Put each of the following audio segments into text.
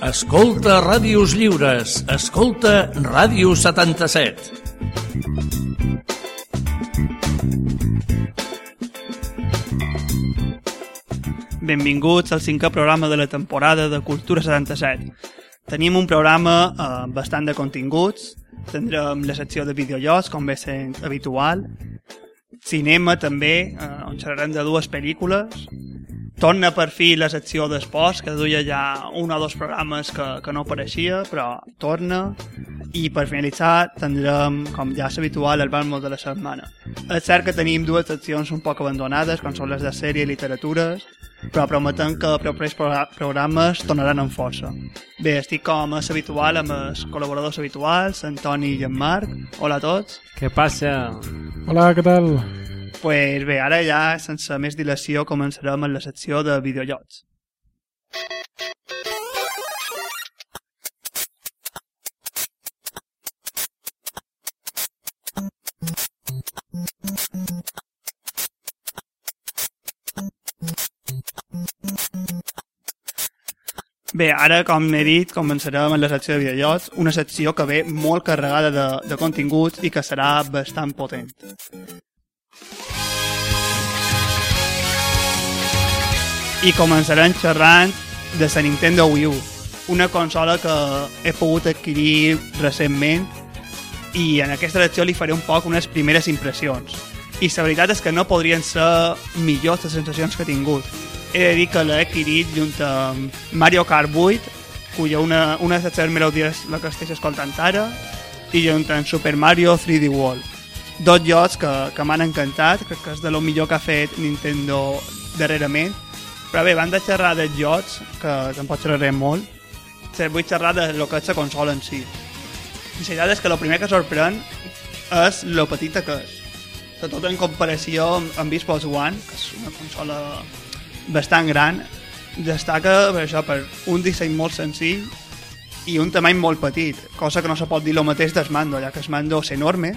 Escolta Ràdios Lliures. Escolta Ràdio 77. Benvinguts al cinquè programa de la temporada de Cultura 77. Tenim un programa eh, bastant de continguts, tindrem la secció de videojocs, com ve sent habitual, cinema també, eh, on xerrarem de dues pel·lícules, torna per fi la secció d'esports, que duia ja un o dos programes que, que no apareixia, però torna, i per finalitzar tindrem, com ja és habitual, el balmo de la setmana. És cert que tenim dues seccions un poc abandonades, com són les de sèrie i literatures, però prometem que els propers programes tornaran amb força. Bé, estic com és habitual amb els col·laboradors habituals, Antoni i en Marc. Hola a tots. Què passa? Hola, què tal? Pues bé, ara ja, sense més dilació, començarem amb la secció de videojocs. Bé, ara, com he dit, començarem amb la secció de videojocs, una secció que ve molt carregada de, de continguts i que serà bastant potent. I començarem xerrant de la Nintendo Wii U, una consola que he pogut adquirir recentment i en aquesta secció li faré un poc unes primeres impressions. I la veritat és que no podrien ser millors les sensacions que he tingut he de dir que l'he adquirit junt amb Mario Kart 8, cuya una, una de les melodies la que estàs escoltant ara, i junt amb Super Mario 3D World. Dos jocs que, que m'han encantat, crec que és de lo millor que ha fet Nintendo darrerament. Però bé, van de xerrar de jocs, que tampoc xerrarem molt, vull xerrar de lo que és la consola en si. La veritat és que el primer que sorprèn és lo petita que és. Sobretot en comparació amb Xbox One, que és una consola bastant gran, destaca per això per un disseny molt senzill i un tamany molt petit, cosa que no se pot dir el mateix del mando, ja que el mando és enorme,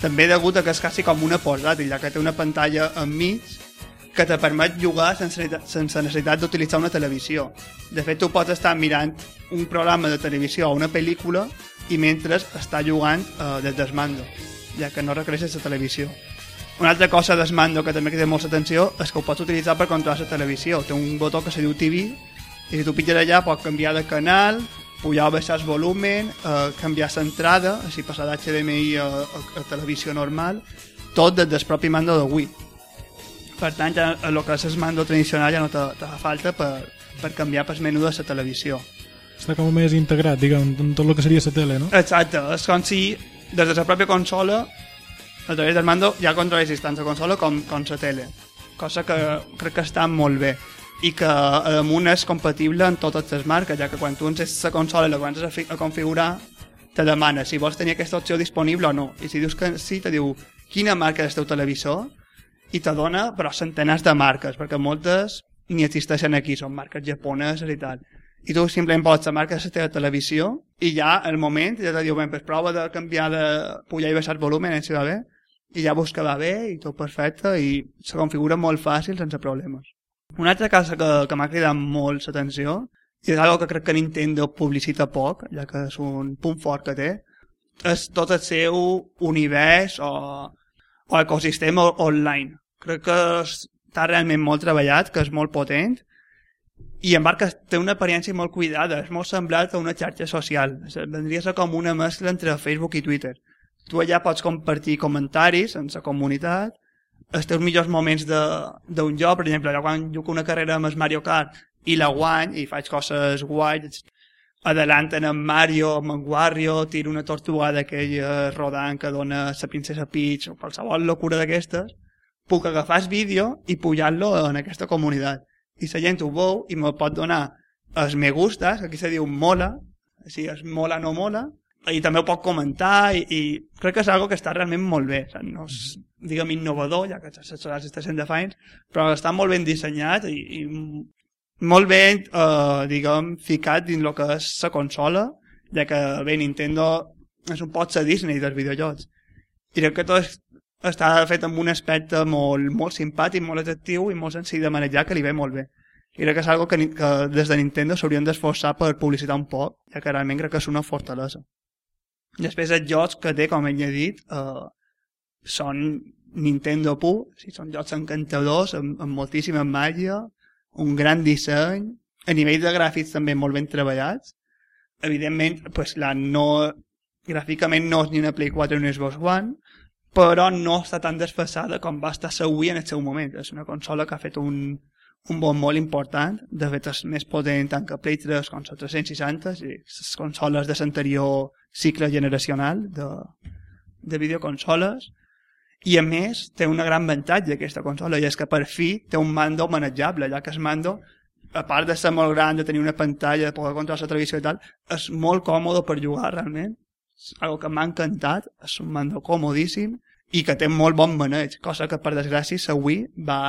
també degut a que és quasi com una portàtil, ja que té una pantalla enmig que te permet jugar sense, sense necessitat d'utilitzar una televisió. De fet, tu pots estar mirant un programa de televisió o una pel·lícula i mentre està jugant eh, des del mando, ja que no requereixes la televisió. Una altra cosa del mando que també crida molta atenció és que ho pots utilitzar per controlar la televisió. Té un botó que se diu TV i si tu pitges allà pots canviar de canal, pujar o baixar el volumen, eh, canviar l'entrada, així passar d'HDMI a, a, a, televisió normal, tot des del propi mando de Wii. Per tant, ja, el que és el mando tradicional ja no te, te fa falta per, per canviar pel menú de la televisió. Està com més integrat, diguem, en tot el que seria la tele, no? Exacte, és com si des de la pròpia consola a través del mando ja controles tant la consola com, com la tele, cosa que crec que està molt bé i que damunt és compatible en totes les marques, ja que quan tu ences la consola i la comences a, a configurar, te demana si vols tenir aquesta opció disponible o no. I si dius que sí, te diu quina marca és el teu televisor i te dona però centenars de marques, perquè moltes ni existeixen aquí, són marques japoneses i tal. I tu simplement pots la marca de la teva televisió i ja al moment ja te diu, ben, pues prova de canviar de pujar i baixar el volum, si va bé, i ja que va bé i tot perfecte i se configura molt fàcil sense problemes. Una altra cosa que, que m'ha cridat molt l'atenció i és una que crec que Nintendo publicita poc, ja que és un punt fort que té, és tot el seu univers o, o ecosistema online. Crec que està realment molt treballat, que és molt potent i en que té una apariència molt cuidada, és molt semblat a una xarxa social. Vendria a ser com una mescla entre Facebook i Twitter tu allà pots compartir comentaris en la comunitat, els teus millors moments d'un joc, per exemple, allà quan jugo una carrera amb el Mario Kart i la guany i faig coses guais, adelanten en Mario, amb en Wario, tiro una tortuga d'aquella rodant que dona la princesa Peach o qualsevol locura d'aquestes, puc agafar el vídeo i pujar-lo en aquesta comunitat. I la gent ho veu i me pot donar els me gustes, aquí se diu mola, si és mola no mola, i també ho pot comentar i, i crec que és algo que està realment molt bé o sigui, no és, diguem, innovador ja que les està sent de feins però està molt ben dissenyat i, i molt ben eh, diguem, ficat dins el que és la consola ja que bé, Nintendo és un pot la Disney dels videojocs i crec que tot està fet amb un aspecte molt, molt simpàtic, molt atractiu i molt senzill de manejar que li ve molt bé I crec que és algo que, que des de Nintendo s'haurien d'esforçar per publicitar un poc, ja que realment crec que és una fortalesa. Després els jocs que té, com ell ha dit, eh, són Nintendo pur, o sigui, són jocs encantadors, amb, amb moltíssima màgia, un gran disseny, a nivell de gràfics també molt ben treballats. Evidentment, pues, la no, gràficament no és ni una Play 4 ni una Xbox One, però no està tan desfasada com va estar Wii en el seu moment. És una consola que ha fet un, un bon molt important, de fet és més potent tant que Play 3 com la 360, i les consoles de l'anterior cicle generacional de, de videoconsoles, i a més té una gran avantatge aquesta consola, i és que per fi té un mando manejable, ja que el mando, a part de ser molt gran, de tenir una pantalla, de poder controlar la televisió i tal, és molt còmode per jugar realment, és algo que m'ha encantat, és un mando comodíssim, i que té molt bon maneig, cosa que per desgràcia la Wii va,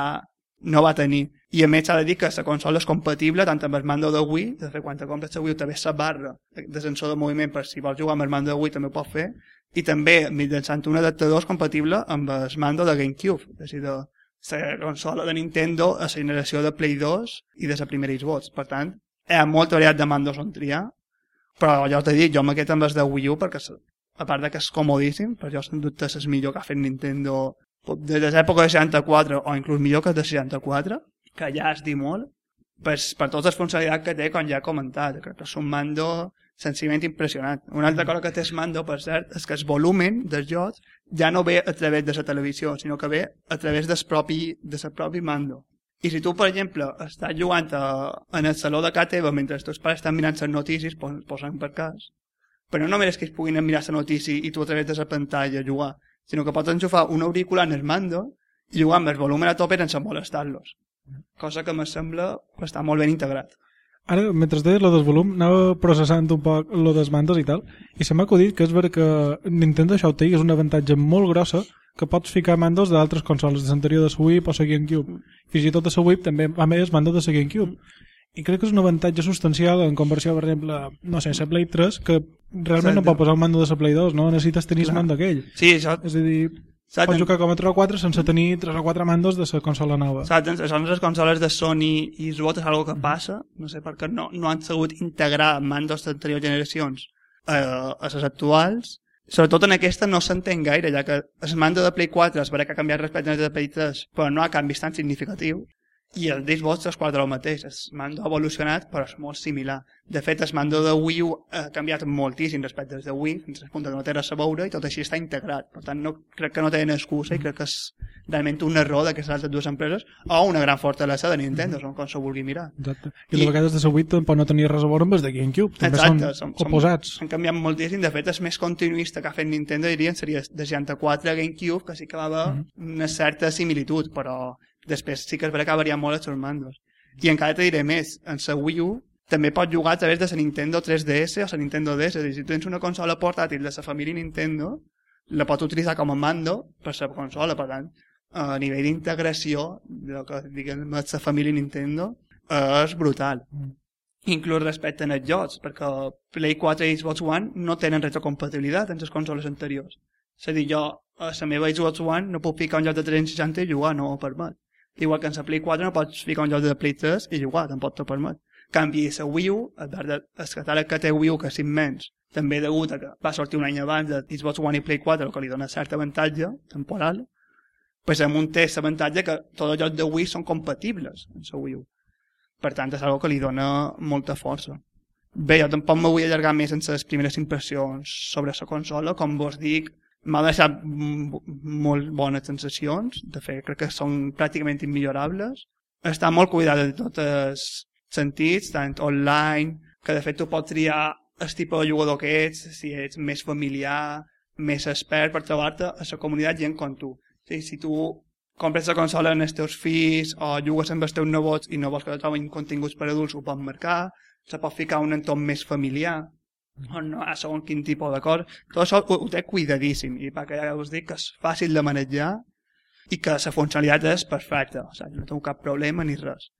no va tenir. I a més s'ha de dir que la consola és compatible tant amb el mando de Wii, de quan te compres la Wii també la barra de sensor de moviment per si vols jugar amb el mando de Wii també ho pots fer, i també mitjançant un adaptador és compatible amb el mando de GameCube, és a dir, de la consola de Nintendo a la generació de Play 2 i de la primera Xbox. Per tant, hi ha molt variat de mandos on triar, però ja t'he dit, jo m'aquest amb els de Wii U perquè a part de que és comodíssim, per jo sense dubte és millor que ha fet Nintendo des de l'època de 64 o inclús millor que de 64, que ja es dir molt, per, per totes les funcionalitats que té, com ja he comentat, crec que és un mando senzillament impressionant. Una altra cosa que té el mando, per cert, és que el volumen dels jocs ja no ve a través de la televisió, sinó que ve a través del propi, de el propi mando. I si tu, per exemple, estàs jugant a, en el saló de casa teva mentre els teus pares estan mirant les notícies, pos, posant per cas, però no només que ells puguin mirar la notícia i tu a través de la pantalla jugar, sinó que pots enxufar un auricular en el mando i jugar amb el volum a tope sense molestar-los. Cosa que me sembla que està molt ben integrat. Ara, mentre deies lo del volum, anava processant un poc lo dels mandos i tal, i se m'ha acudit que és vera que Nintendo això ho té és un avantatge molt grossa que pots ficar mandos d'altres consoles de l'anterior de Wii o la GameCube. Fins i tot a Wii també a més mando de GameCube. I crec que és un avantatge substancial en conversió, per exemple, no sé, la Play 3, que realment no Exacte. pot posar un mando de la Play 2, no? Necessites tenir el Clar. mando aquell. Sí, això... És a dir, Saps? pots jugar com a 3 o 4 sense tenir 3 o 4 mandos de la consola nova. Saps? Són les consoles de Sony i Xbox és algo que passa, no sé per què no, no han sabut integrar mandos d'anteriors generacions eh, a les actuals. Sobretot en aquesta no s'entén gaire, ja que el mando de Play 4 es veurà que ha canviat respecte al de Play 3, però no ha canvis tan significatius. I el Xbox és quadre el mateix, el mando ha evolucionat, però és molt similar. De fet, el mando de Wii U ha canviat moltíssim respecte al de Wii, fins al punt que no té res a veure i tot així està integrat. Per tant, no, crec que no tenen excusa i crec que és realment un error d'aquestes altres dues empreses o una gran fortalesa de Nintendo, com, com s'ho vulgui mirar. Exacte. I, I- de vegades de la Wii tampoc no tenia res a veure amb els de GameCube. També Exacte, són, oposats. han canviat moltíssim. De fet, el més continuista que ha fet Nintendo, dirien, seria de 64 a GameCube, que sí que va haver una certa similitud, però després sí que es veurà que ha variat molt els seus mandos. I encara te diré més, en la Wii U també pots jugar a través de la Nintendo 3DS o la Nintendo DS, és dir, si tens una consola portàtil de la família Nintendo, la pots utilitzar com a mando per la consola, per tant, a nivell d'integració del que diguem la família Nintendo és brutal inclús respecte als jocs, perquè Play 4 i Xbox One no tenen retrocompatibilitat en les consoles anteriors. És a dir, jo a la meva Xbox One no puc ficar un joc de 360 i jugar, no ho permet. Igual que en la Play 4 no pots ficar un joc de Play 3 i jugar, tampoc t'ho permet. Canvi, la Wii U, a part del catàleg que té Wii U, que és immens, també degut a que va sortir un any abans de Xbox One i Play 4, el que li dona cert avantatge temporal, pues amb un té l'avantatge que tots els jocs de Wii són compatibles amb la Wii U. Per tant, és algo que li dona molta força. Bé, jo tampoc me vull allargar més en les primeres impressions sobre la consola. Com vos dic, m'ha deixat molt bones sensacions. De fet, crec que són pràcticament immillorables. Està molt cuidada de tots els sentits, tant online, que de fet tu pots triar el tipus de jugador que ets, si ets més familiar, més expert, per trobar-te a la comunitat gent com tu. O si tu compres la consola en els teus fills o jugues amb els teus nebots i no vols que trobin continguts per adults, ho pots marcar, se pot ficar un entorn més familiar, no, a segons quin tipus de cor. Tot això ho, ho té cuidadíssim i perquè ja us dic que és fàcil de manejar i que la funcionalitat és perfecta, o sigui, no tinc cap problema ni res.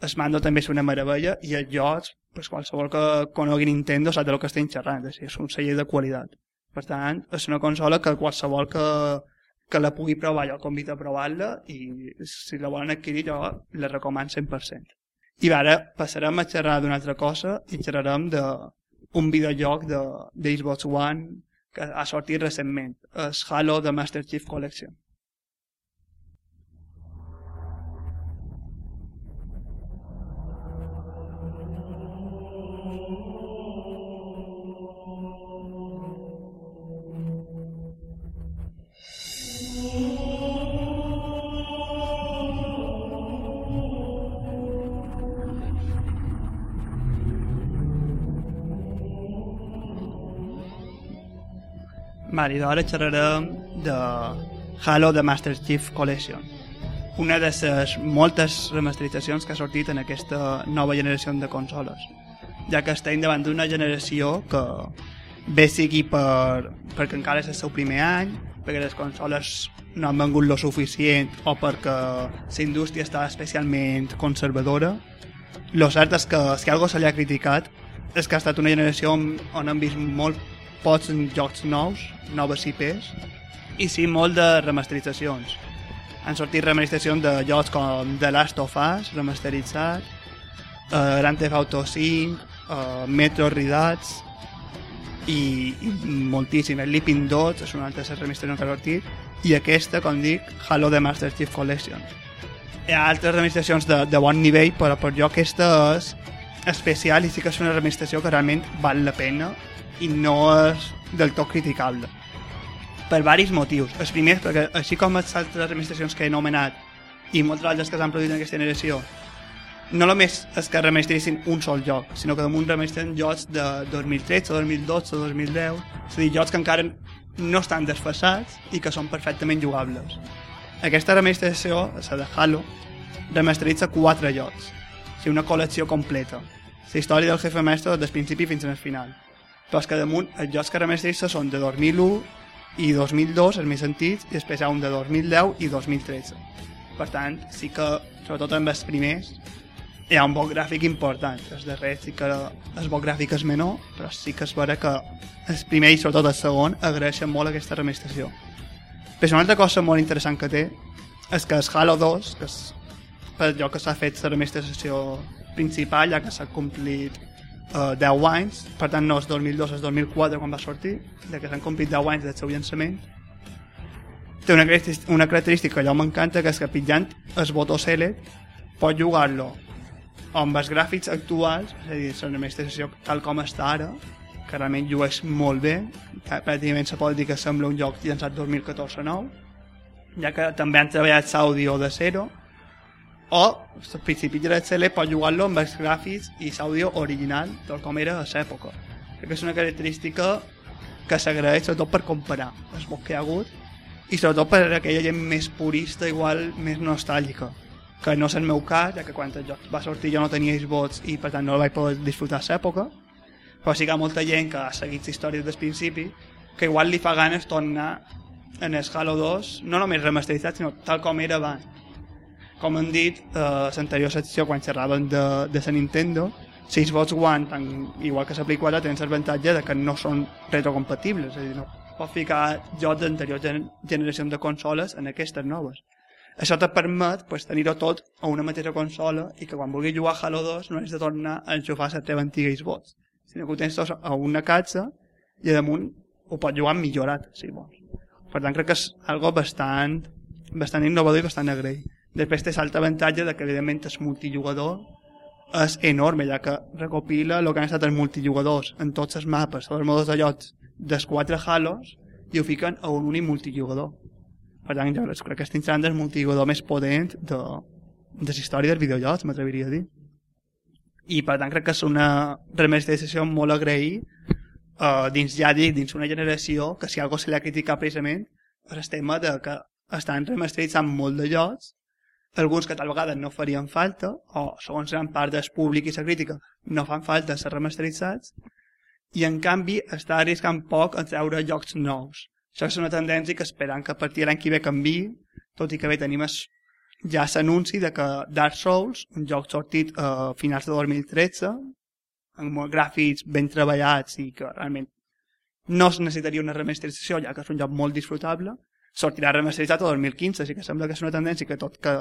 El mando també és una meravella i els jocs, pues, qualsevol que conegui Nintendo sap de lo que estem xerrant, és, és un celler de qualitat. Per tant, és una consola que qualsevol que, que la pugui provar jo convido a provar-la i si la volen adquirir jo la recomano 100%. I ara passarem a xerrar d'una altra cosa i xerrarem d'un videojoc de, de Xbox One que ha sortit recentment, és Halo The Master Chief Collection. Vale, i ara xerrarem de Halo The Master Chief Collection. Una de les moltes remasteritzacions que ha sortit en aquesta nova generació de consoles ja que estem davant d'una generació que bé sigui per, perquè encara és el seu primer any perquè les consoles no han vengut lo suficient o perquè la indústria està especialment conservadora. Lo cert és que si algo se li ha criticat és que ha estat una generació on han vist molt pocs jocs nous, noves IPs, i sí molt de remasteritzacions. Han sortit remasteritzacions de jocs com The Last of Us, remasteritzat, uh, Grand Theft Auto 5, uh, Metro Redux, i, i moltíssim. El Leaping Dots és una altra remasterització que ha sortit, i aquesta, com dic, Halo The Master Chief Collection. Hi ha altres remasteritzacions de, de bon nivell, però per jo aquesta és especial i sí que és una remasterització que realment val la pena i no és del tot criticable per varis motius. El primer és perquè, així com les altres administracions que he anomenat i moltes altres que s'han produït en aquesta generació, no només és que remasterissin un sol joc, sinó que damunt remestreixen jocs de 2013, 2012, 2010, és a dir, jocs que encara no estan desfassats i que són perfectament jugables. Aquesta remasterització, la de Halo, remasteritza quatre jocs, o sigui, una col·lecció completa. La història del jefe mestre des principi fins al final però és que damunt els jocs que remestrissa són de 2001 i 2002, els més antics, i després hi ha un de 2010 i 2013. Per tant, sí que, sobretot amb els primers, hi ha un bon gràfic important. Els darrers sí que el bon gràfic és menor, però sí que es veurà que el primer i sobretot el segon agraeixen molt aquesta remestració. Però una altra cosa molt interessant que té és que el Halo 2, que és per allò que s'ha fet la remestració principal, ja que s'ha complit uh, 10 anys, per tant no és 2002, és 2004 quan va sortir, de que s'han complit 10 anys del seu llançament. Té una, una característica que allò m'encanta, que és que pitjant el botó select pot jugar-lo amb els gràfics actuals, és a dir, la administració tal com està ara, que realment llueix molt bé, pràcticament se pot dir que sembla un joc llançat 2014-9, ja que també han treballat l'àudio de zero, o al principi de la pot jugar-lo amb els gràfics i l'àudio original tal com era a l'època. Crec que és una característica que s'agraeix sobretot per comparar els mots que hi ha hagut i sobretot per aquella gent més purista igual més nostàlgica. Que no és el meu cas, ja que quan el joc va sortir jo no tenia Xbox i per tant no el vaig poder disfrutar a l'època. Però sí que ha molta gent que ha seguit la història des del principi que igual li fa ganes tornar en el Halo 2 no només remasteritzat sinó tal com era abans com hem dit a eh, l'anterior secció quan xerraven de, de la Nintendo si Xbox One, tant, igual que la Play 4 tenen l'avantatge de que no són retrocompatibles és a dir, no pots ficar jocs d'anterior gen generació de consoles en aquestes noves això te permet pues, tenir-ho tot a una mateixa consola i que quan vulguis jugar a Halo 2 no has de tornar a enxufar la teva antiga Xbox sinó que ho tens tot a una caixa i damunt ho pots jugar millorat si vols. per tant crec que és algo bastant bastant innovador i bastant agraït Després té l'altre avantatge que evidentment el multijugador és enorme, ja que recopila el que han estat els multijugadors en tots els mapes, els modos de llocs dels quatre Halos i ho fiquen a un únic multijugador. Per tant, jo crec que estic serà el multijugador més potent de, de la història dels videojocs, m'atreviria a dir. I per tant crec que és una remasterizació molt agrair uh, dins, ja dic, dins una generació que si algú se li ha criticat precisament és el tema de que estan remasteritzant molt de jocs alguns que tal vegada no farien falta, o segons gran part del públic i la crítica, no fan falta ser remasteritzats, i en canvi està arriscant poc a treure jocs nous. Això és una tendència que esperant que a partir de l'any que ve canvi, tot i que bé tenim es, ja s'anunci de que Dark Souls, un joc sortit a finals de 2013, amb gràfics ben treballats i que realment no es necessitaria una remasterització, ja que és un joc molt disfrutable, sortirà remasteritzat el 2015, així que sembla que és una tendència que tot que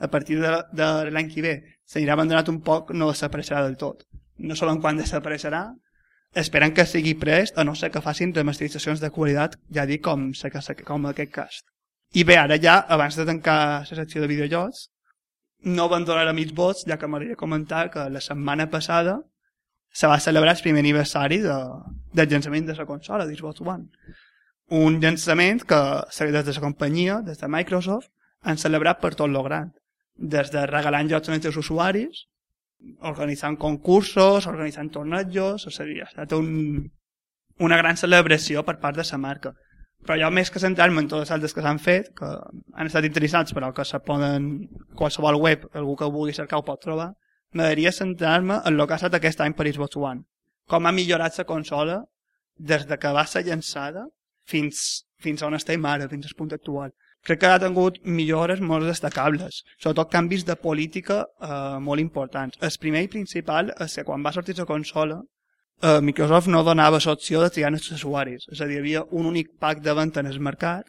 a partir de, de l'any que ve s'anirà abandonat un poc, no desapareixerà del tot. No sabem quan desapareixerà, esperen que sigui prest, a no ser que facin remasteritzacions de qualitat, ja dic, com, que, com aquest cast. I bé, ara ja, abans de tancar la secció de videojocs, no abandonarà mig vots, ja que m'agradaria comentar que la setmana passada se va celebrar el primer aniversari de, llançament de la consola, d'Xbox One. Un llançament que des de la companyia, des de Microsoft, han celebrat per tot lo gran. Des de regalant jocs als usuaris, organitzant concursos, organitzant tornejos, o sigui, ha estat un, una gran celebració per part de la marca. Però jo, més que centrar-me en totes les altres que s'han fet, que han estat interessants, però que se poden, qualsevol web, algú que vulgui cercar ho pot trobar, m'agradaria centrar-me en el que ha estat aquest any per Xbox One. Com ha millorat la consola des de que va ser llançada fins, fins on estem ara, fins al punt actual crec que ha tingut millores molt destacables, sobretot canvis de política eh, molt importants. El primer i principal és que quan va sortir la consola, eh, Microsoft no donava l'opció de triar els usuaris, és a dir, hi havia un únic pack de venda en el mercat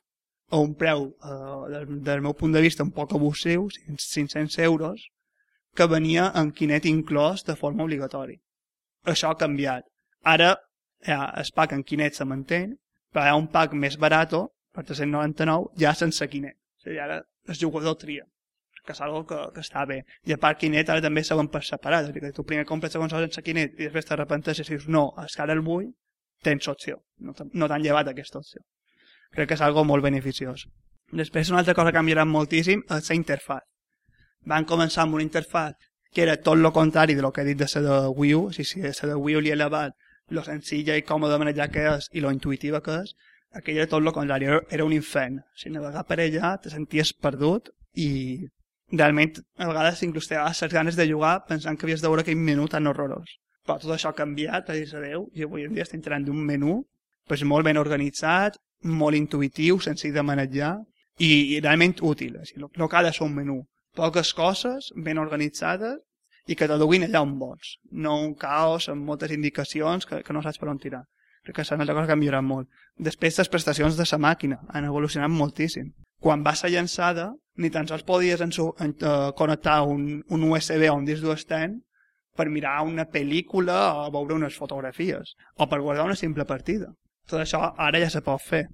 a un preu, eh, del, del meu punt de vista, un poc abusiu, 500 euros, que venia amb Kinect inclòs de forma obligatòria. Això ha canviat. Ara ja, el pack en Kinect se manté, ha un pack més barato per 399 ja sense Kinect. O sigui, ara el jugador tria que és algo que, que està bé. I a part Kinect ara també saben per separat, és dir, tu primer compres la consola sense Kinect i després t'arrepentes i dius no, és que ara el vull, tens opció, no, no t'han llevat aquesta opció. Crec que és algo molt beneficiós. Després una altra cosa que ha canviat moltíssim és la interfaz. Van començar amb una interfaz que era tot el contrari de lo que he dit de la de Wii U, si, si la de Wii U li he elevat lo senzilla i còmode de manejar que és i lo intuitiva que és, aquell era tot el contrari, era un infern. Si navegar per allà te senties perdut i realment a vegades inclús te les ganes de jugar pensant que havies de veure aquell menú tan horrorós. Però tot això ha canviat, a dir adeu, i avui en dia estem entrant d'un menú pues, molt ben organitzat, molt intuïtiu, senzill de manejar i, i realment útil. O sigui, que ha de ser un menú. Poques coses, ben organitzades i que te duguin allà on vols. No un caos amb moltes indicacions que, que no saps per on tirar. Crec que és una cosa que ha millorat molt. Després, les prestacions de la màquina han evolucionat moltíssim. Quan va ser llançada, ni tan sols podies en, en, uh, connectar un, un USB o un disc dur per mirar una pel·lícula o veure unes fotografies, o per guardar una simple partida. Tot això ara ja se pot fer.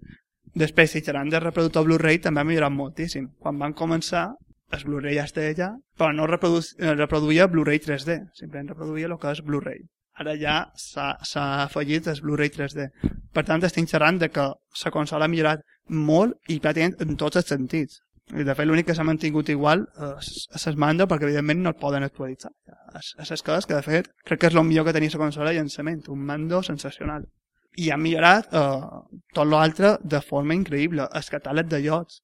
Després, si xerran de reproductor Blu-ray, també ha millorat moltíssim. Quan van començar, el Blu-ray ja estava allà, però no reprodu reproduïa Blu-ray 3D, simplement reproduïa el que és Blu-ray ara ja s'ha afegit el Blu-ray 3D. Per tant, estem xerrant de que la consola ha millorat molt i pràcticament en tots els sentits. I de fet, l'únic que s'ha mantingut igual és, és el mando, perquè evidentment no el poden actualitzar. És, les coses que, de fet, crec que és el millor que tenia la consola de llançament, un mando sensacional. I ha millorat eh, tot l'altre de forma increïble. El catàleg de llocs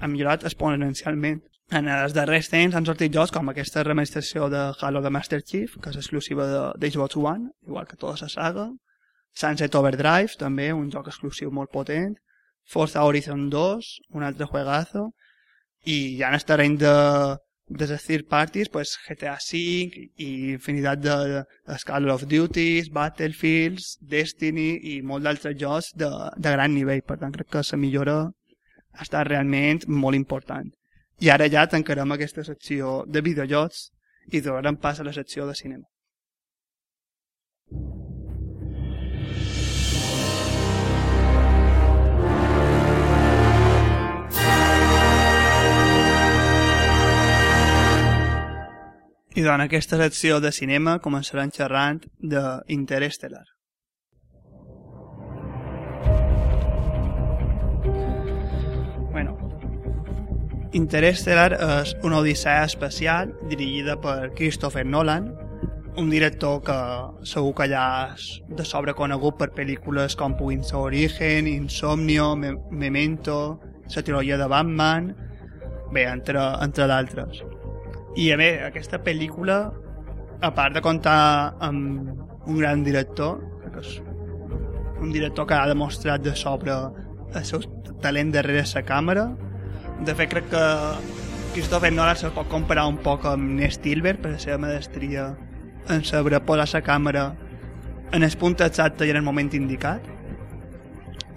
ha millorat exponencialment. En els darrers temps han sortit jocs com aquesta remasterizació de Halo de Master Chief, que és exclusiva de Xbox One, igual que tota la saga. Sunset Overdrive, també, un joc exclusiu molt potent. Forza Horizon 2, un altre juegazo. I ja en el terreny de, de les third parties, pues GTA V i infinitat de, de Call of Duties, Battlefields, Destiny i molt d'altres jocs de, de gran nivell. Per tant, crec que la millora estat realment molt important. I ara ja tancarem aquesta secció de videojocs i donarem pas a la secció de cinema. I doncs aquesta secció de cinema començarem xerrant d'Interestelar. Interstellar és una odissea espacial dirigida per Christopher Nolan, un director que segur que ja és de sobre conegut per pel·lícules com puguin ser Origen, Insomnio, Me Memento, la trilogia de Batman, bé, entre, entre d'altres. I a més, aquesta pel·lícula, a part de comptar amb un gran director, que és un director que ha demostrat de sobre el seu talent darrere la càmera, de fet, crec que Christopher Nolan se pot comparar un poc amb Stilber per la seva medestria en saber posar la càmera en el punt exacte i en el moment indicat.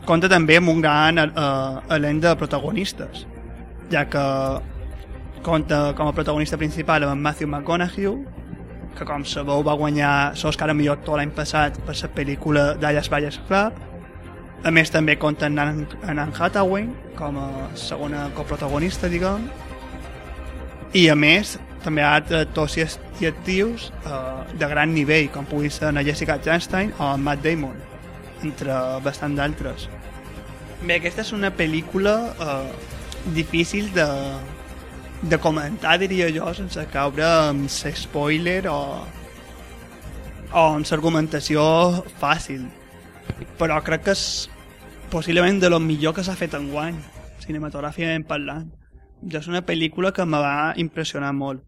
Compta també amb un gran uh, elenc de protagonistes, ja que compta com a protagonista principal amb Matthew McConaughey, que com sabeu va guanyar l'Oscar a millor actor l'any passat per la pel·lícula Dallas Buyers Club. A més també compta en Anne, en Anne Hathaway com a segona coprotagonista, diguem. I a més també ha actors i actius eh, de gran nivell, com pugui ser en Jessica Chastain o en Matt Damon, entre bastant d'altres. Bé, aquesta és una pel·lícula eh, difícil de, de comentar, diria jo, sense caure en spoiler o, o en l'argumentació fàcil. Però crec que és possiblement de lo millor que s'ha fet en guany, cinematogràficament parlant. Ja és una pel·lícula que me va impressionar molt.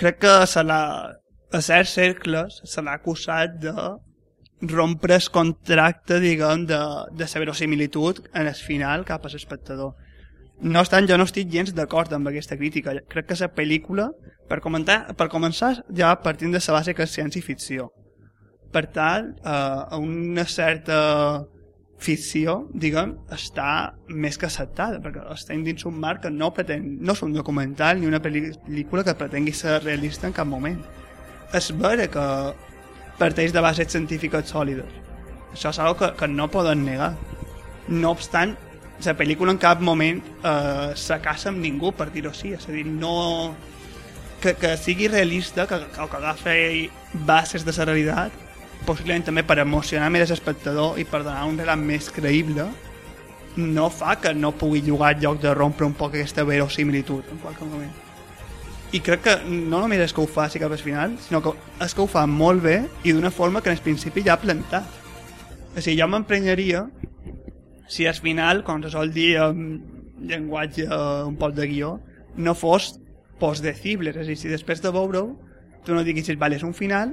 Crec que se l'ha, a certs cercles, se l'ha acusat de rompre el contracte, diguem, de, de la verosimilitud en el final cap a l'espectador. No obstant, jo no estic gens d'acord amb aquesta crítica. Crec que la pel·lícula, per, comentar, per començar, ja partint de la base que és ciència-ficció. Per tant, eh, una certa ficció, diguem, està més que acceptada, perquè estem dins un marc que no pretén, no és un documental ni una pel·lícula que pretengui ser realista en cap moment. És vera que parteix de bases científiques sòlides. Això és una que, que no poden negar. No obstant, la pel·lícula en cap moment eh, se casa amb ningú, per dir-ho així. És a dir, no... Que, que sigui realista, que, que, que agafi bases de la realitat, possiblement també per emocionar més l'espectador i per donar un relat més creïble, no fa que no pugui jugar al lloc de rompre un poc aquesta verosimilitud en qualsevol moment. I crec que no només és que ho faci cap al final, sinó que és que ho fa molt bé i d'una forma que en el principi ja ha plantat. O sigui, jo m'emprenyaria si al final, com se sol dir en llenguatge un poc de guió, no fos postdecibles. És a dir, si després de veure-ho tu no diguessis, vale, és un final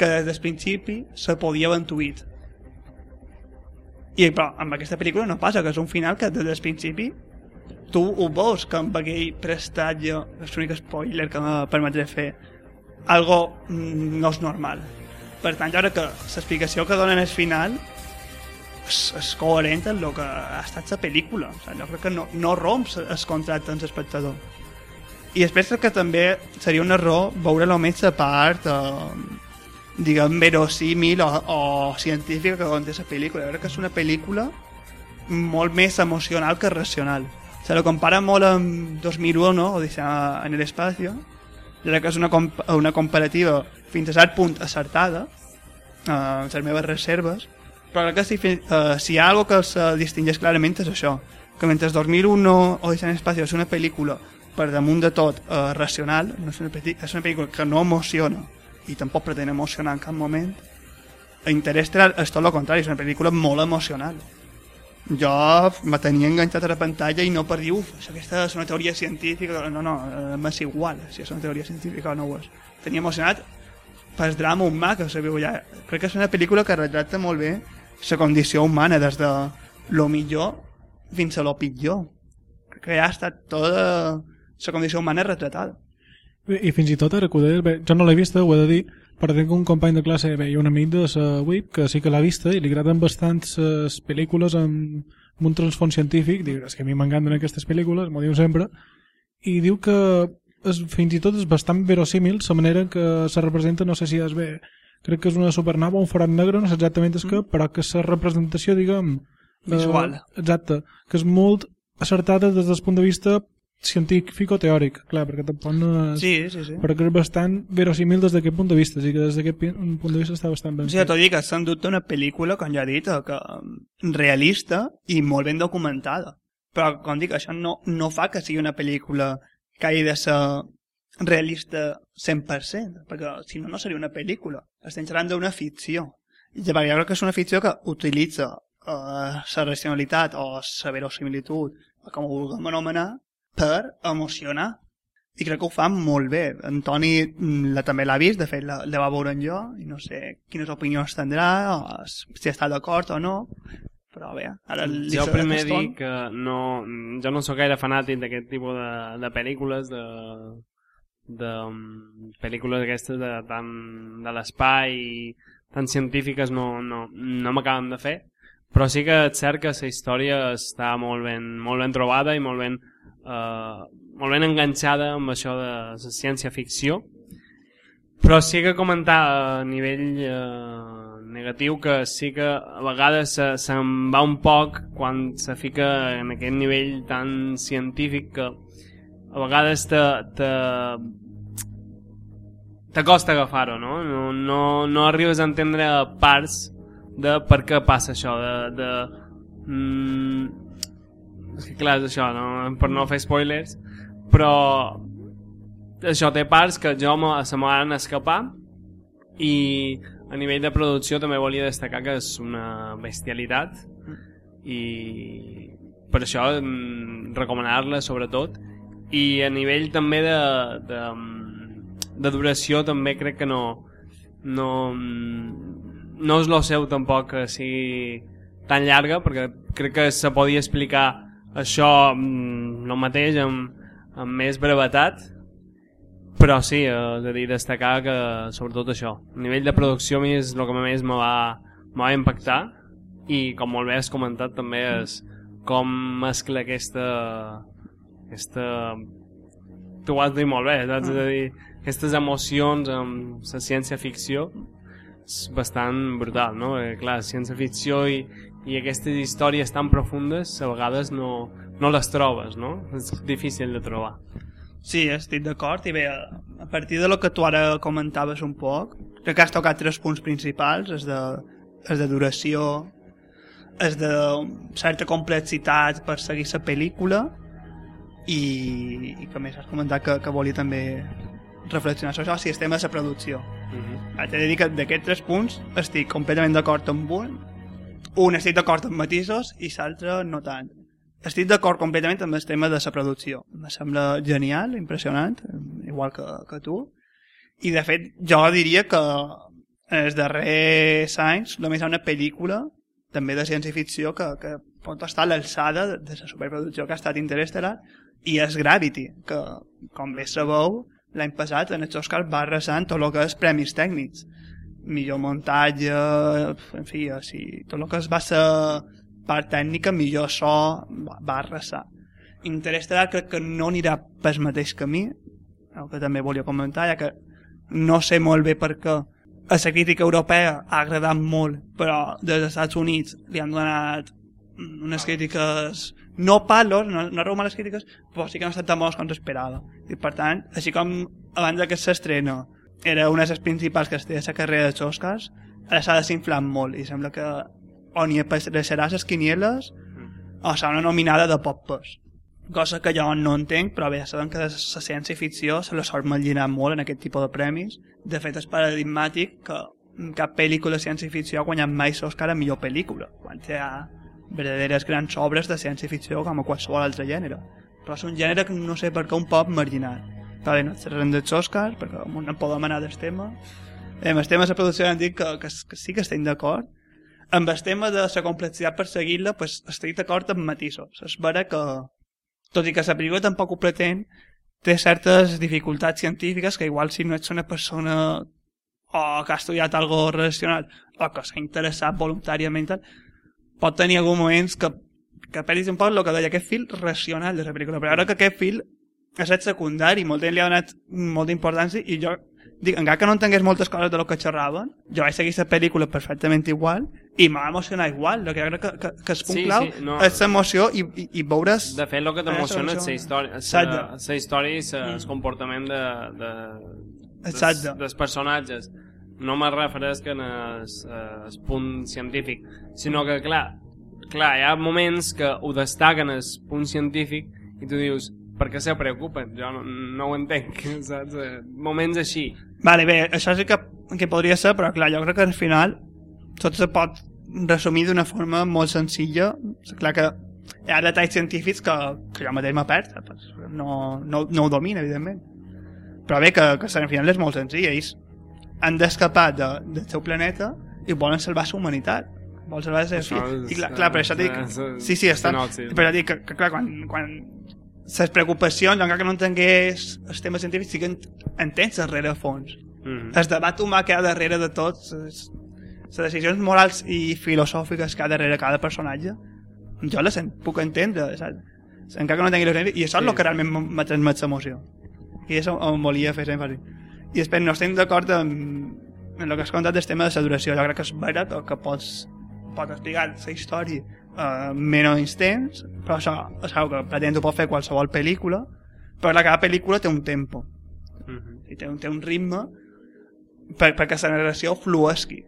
que des del principi se podia haver intuït. I però amb aquesta pel·lícula no passa, que és un final que des del principi tu ho veus que amb aquell prestatge, és l'únic spoiler que me permetré fer, algo mm, no és normal. Per tant, jo crec que l'explicació que donen al final és, és coherent amb el que ha estat la pel·lícula. O sigui, jo crec que no, no romps el contracte amb l'espectador. I després crec que també seria un error veure només la part eh, diguem, verosímil o, o científica que conté la pel·lícula. Jo crec que és una pel·lícula molt més emocional que racional. Se lo compara molt amb 2001, Odissea en l'espacio. Jo crec que és una, comp una comparativa fins a cert punt acertada, eh, amb les meves reserves, però crec que si, uh, si hi ha alguna que se distingeix clarament és això, que mentre 2001 Odissea en l'espacio és una pel·lícula per damunt de tot uh, racional, no és, una és una pel·lícula que no emociona i tampoc pretén emocionar en cap moment, Interstellar és tot el contrari, és una pel·lícula molt emocional. Jo me tenia enganxat a la pantalla i no per dir, uf, aquesta és una teoria científica, no, no, m'és igual si és una teoria científica o no ho és. Tenia emocionat pel drama humà que sabeu ja. Crec que és una pel·lícula que retrata molt bé la condició humana des de lo millor fins a lo pitjor. Crec que ja ha estat tota la condició humana retratada. I fins i tot ara que ho deies, bé, jo no l'he vista, ho he de dir, però tinc un company de classe bé, i un amic de la WIP que sí que l'ha vista i li agraden bastants les pel·lícules amb, amb un transfons científic, diu, és que a mi m'encanten aquestes pel·lícules, m'ho diu sempre, i diu que és, fins i tot és bastant verosímil la manera que se representa, no sé si és bé, crec que és una supernova, un forat negre, no sé exactament és que, mm. però que la representació, diguem... Visual. Eh, exacte, que és molt acertada des del punt de vista científic o teòric, clar, perquè tampoc no és... Sí, sí, sí. Perquè és bastant verosímil des d'aquest punt de vista, així que des d'aquest punt de vista està bastant ben Sí, tot dic que s'han dut una pel·lícula, com ja he dit, que, realista i molt ben documentada. Però, com dic, això no, no fa que sigui una pel·lícula que hagi de ser realista 100%, perquè si no, no seria una pel·lícula. Estem parlant d'una ficció. I jo crec que és una ficció que utilitza eh, la racionalitat o la verosimilitud, com ho vulguem anomenar, per emocionar. I crec que ho fa molt bé. En Toni mm, la, també l'ha vist de fet la, la va veure en jo i no sé quines opinions tindrà o si està d'acord o no però bé, ara jo primer dic que no, jo no sóc gaire fanàtic d'aquest tipus de, de pel·lícules de, de um, pel·lícules aquestes de, tan, de l'espai tan científiques no, no, no m'acaben de fer. Però sí que és cert que la història està molt ben, molt ben trobada i molt ben eh, molt ben enganxada amb això de la ciència-ficció, però sí que comentar a nivell eh, negatiu que sí que a vegades se, se'n va un poc quan se fica en aquest nivell tan científic que a vegades te, te, t'acosta agafar-ho, no? No, no? no arribes a entendre parts de per què passa això, de... de mm, és que clar, és això, no? per no fer spoilers, però això té parts que jo me, se m'han escapar i a nivell de producció també volia destacar que és una bestialitat i per això mm, recomanar-la sobretot i a nivell també de, de, de duració també crec que no no, no és lo seu tampoc que sigui tan llarga perquè crec que se podia explicar això mm, no mateix amb, amb més brevetat però sí, eh, és a dir, destacar que sobretot això, a nivell de producció és el que més me va, me va impactar i com molt bé has comentat també és com mescla aquesta aquesta tu ho has dit molt bé, saps? És a dir, aquestes emocions amb la ciència-ficció és bastant brutal, no? Perquè, clar, ciència-ficció i, i aquestes històries tan profundes a vegades no, no les trobes, no? És difícil de trobar. Sí, estic d'acord i bé, a partir de lo que tu ara comentaves un poc, crec que has tocat tres punts principals, és de, és de duració, és de certa complexitat per seguir la pel·lícula i, i que més has comentat que, que volia també reflexionar sobre això si estem a la producció. Uh -huh. T'he de dir que d'aquests tres punts estic completament d'acord amb un, un estic d'acord amb matisos i l'altre no tant estic d'acord completament amb el tema de la producció. Me sembla genial, impressionant, igual que, que tu. I, de fet, jo diria que en els darrers anys només hi ha una pel·lícula, també de ciència-ficció, que, que pot estar a l'alçada de, de la superproducció que ha estat Interstellar, i és Gravity, que, com bé sabeu, l'any passat en els Oscars va arrasant tot el que és premis tècnics. Millor muntatge, en fi, així, tot el que es va ser part tècnica, millor so va, va arrasar. Interestelar crec que no anirà pel mateix camí, el que també volia comentar, ja que no sé molt bé per què a la crítica europea ha agradat molt, però des dels Estats Units li han donat unes crítiques no palos, no, no reu males crítiques, però sí que no han estat tan bones com s'esperava. I per tant, així com abans que s'estrena era una de les principals que es té a la carrera dels Oscars, ara s'ha desinflat molt i sembla que o ni apareixerà les quinieles o serà una nominada de poc pes cosa que jo no entenc però bé, sabem que la ciència-ficció se la sort mallinar molt en aquest tipus de premis. De fet és paradigmàtic que cap pel·lícula de ciència-ficció ha guanyat mai l'Oscar a millor pel·lícula quan hi ha verdaderes grans obres de ciència-ficció com a qualsevol altre gènere. Però és un gènere que no sé per què un poc marginat però bé, no xerrem dels Oscars perquè no podem anar del tema. Eh, el tema de la producció han dit que, que, que sí que estem d'acord. Amb el tema de la complexitat per seguir-la, pues, estic d'acord amb matisos. És vera que, tot i que la pel·lícula tampoc ho pretén, té certes dificultats científiques que igual si no ets una persona o que ha estudiat algo relacionat o que s'ha interessat voluntàriament pot tenir alguns moments que, que perdis un poc el que deia aquest fil racional de la pel·lícula. Però ara que aquest fil ha estat secundari molt li ha donat molta importància i jo dic, encara que no entengués moltes coses de lo que xerraven, jo vaig seguir la pel·lícula perfectament igual i m'ha emocionat igual. El que crec que, que, que és punt sí, clau sí, no. és l'emoció i, i, i veure's... De fet, el que t'emociona és la història, la, la història i el mm. comportament de, de, des, dels personatges. No me refereix que en el, el punt científic, sinó que, clar, clar, hi ha moments que ho destaquen el punt científic i tu dius, per què se preocupen? Jo no, no ho entenc, saps? Eh, moments així. Vale, bé, això sí que, que podria ser, però clar, jo crec que al final tot se pot resumir d'una forma molt senzilla. Clar que hi ha detalls científics que, que jo mateix m'ha perd, no, no, no ho domina, evidentment. Però bé, que, que al final és molt senzill. Ells han d'escapar de, del seu planeta i volen salvar la humanitat. Volen salvar la seva I clar, clar, per això dic... Sí, sí, està... Però dic que, que clar, quan, quan les preocupacions, encara que no entengués els temes científics, sí que entens darrere fons. Mm -hmm. El debat humà que hi ha darrere de tot, les, les decisions morals i filosòfiques que hi ha darrere cada personatge, jo les en, puc entendre, saps? encara que no tingui l'eufèmic, i això és el que realment m- me transmet l'emoció. I això on volia fer èmfasi. I després no estem d'acord amb, en el que has contat del tema de la duració. Jo crec que és vera que, que pots, pots explicar la història uh, menys temps, però això és una que pretén ho pot fer qualsevol pel·lícula, però la cada pel·lícula té un tempo, Mhm. i té un, té un ritme per, perquè la narració fluesqui.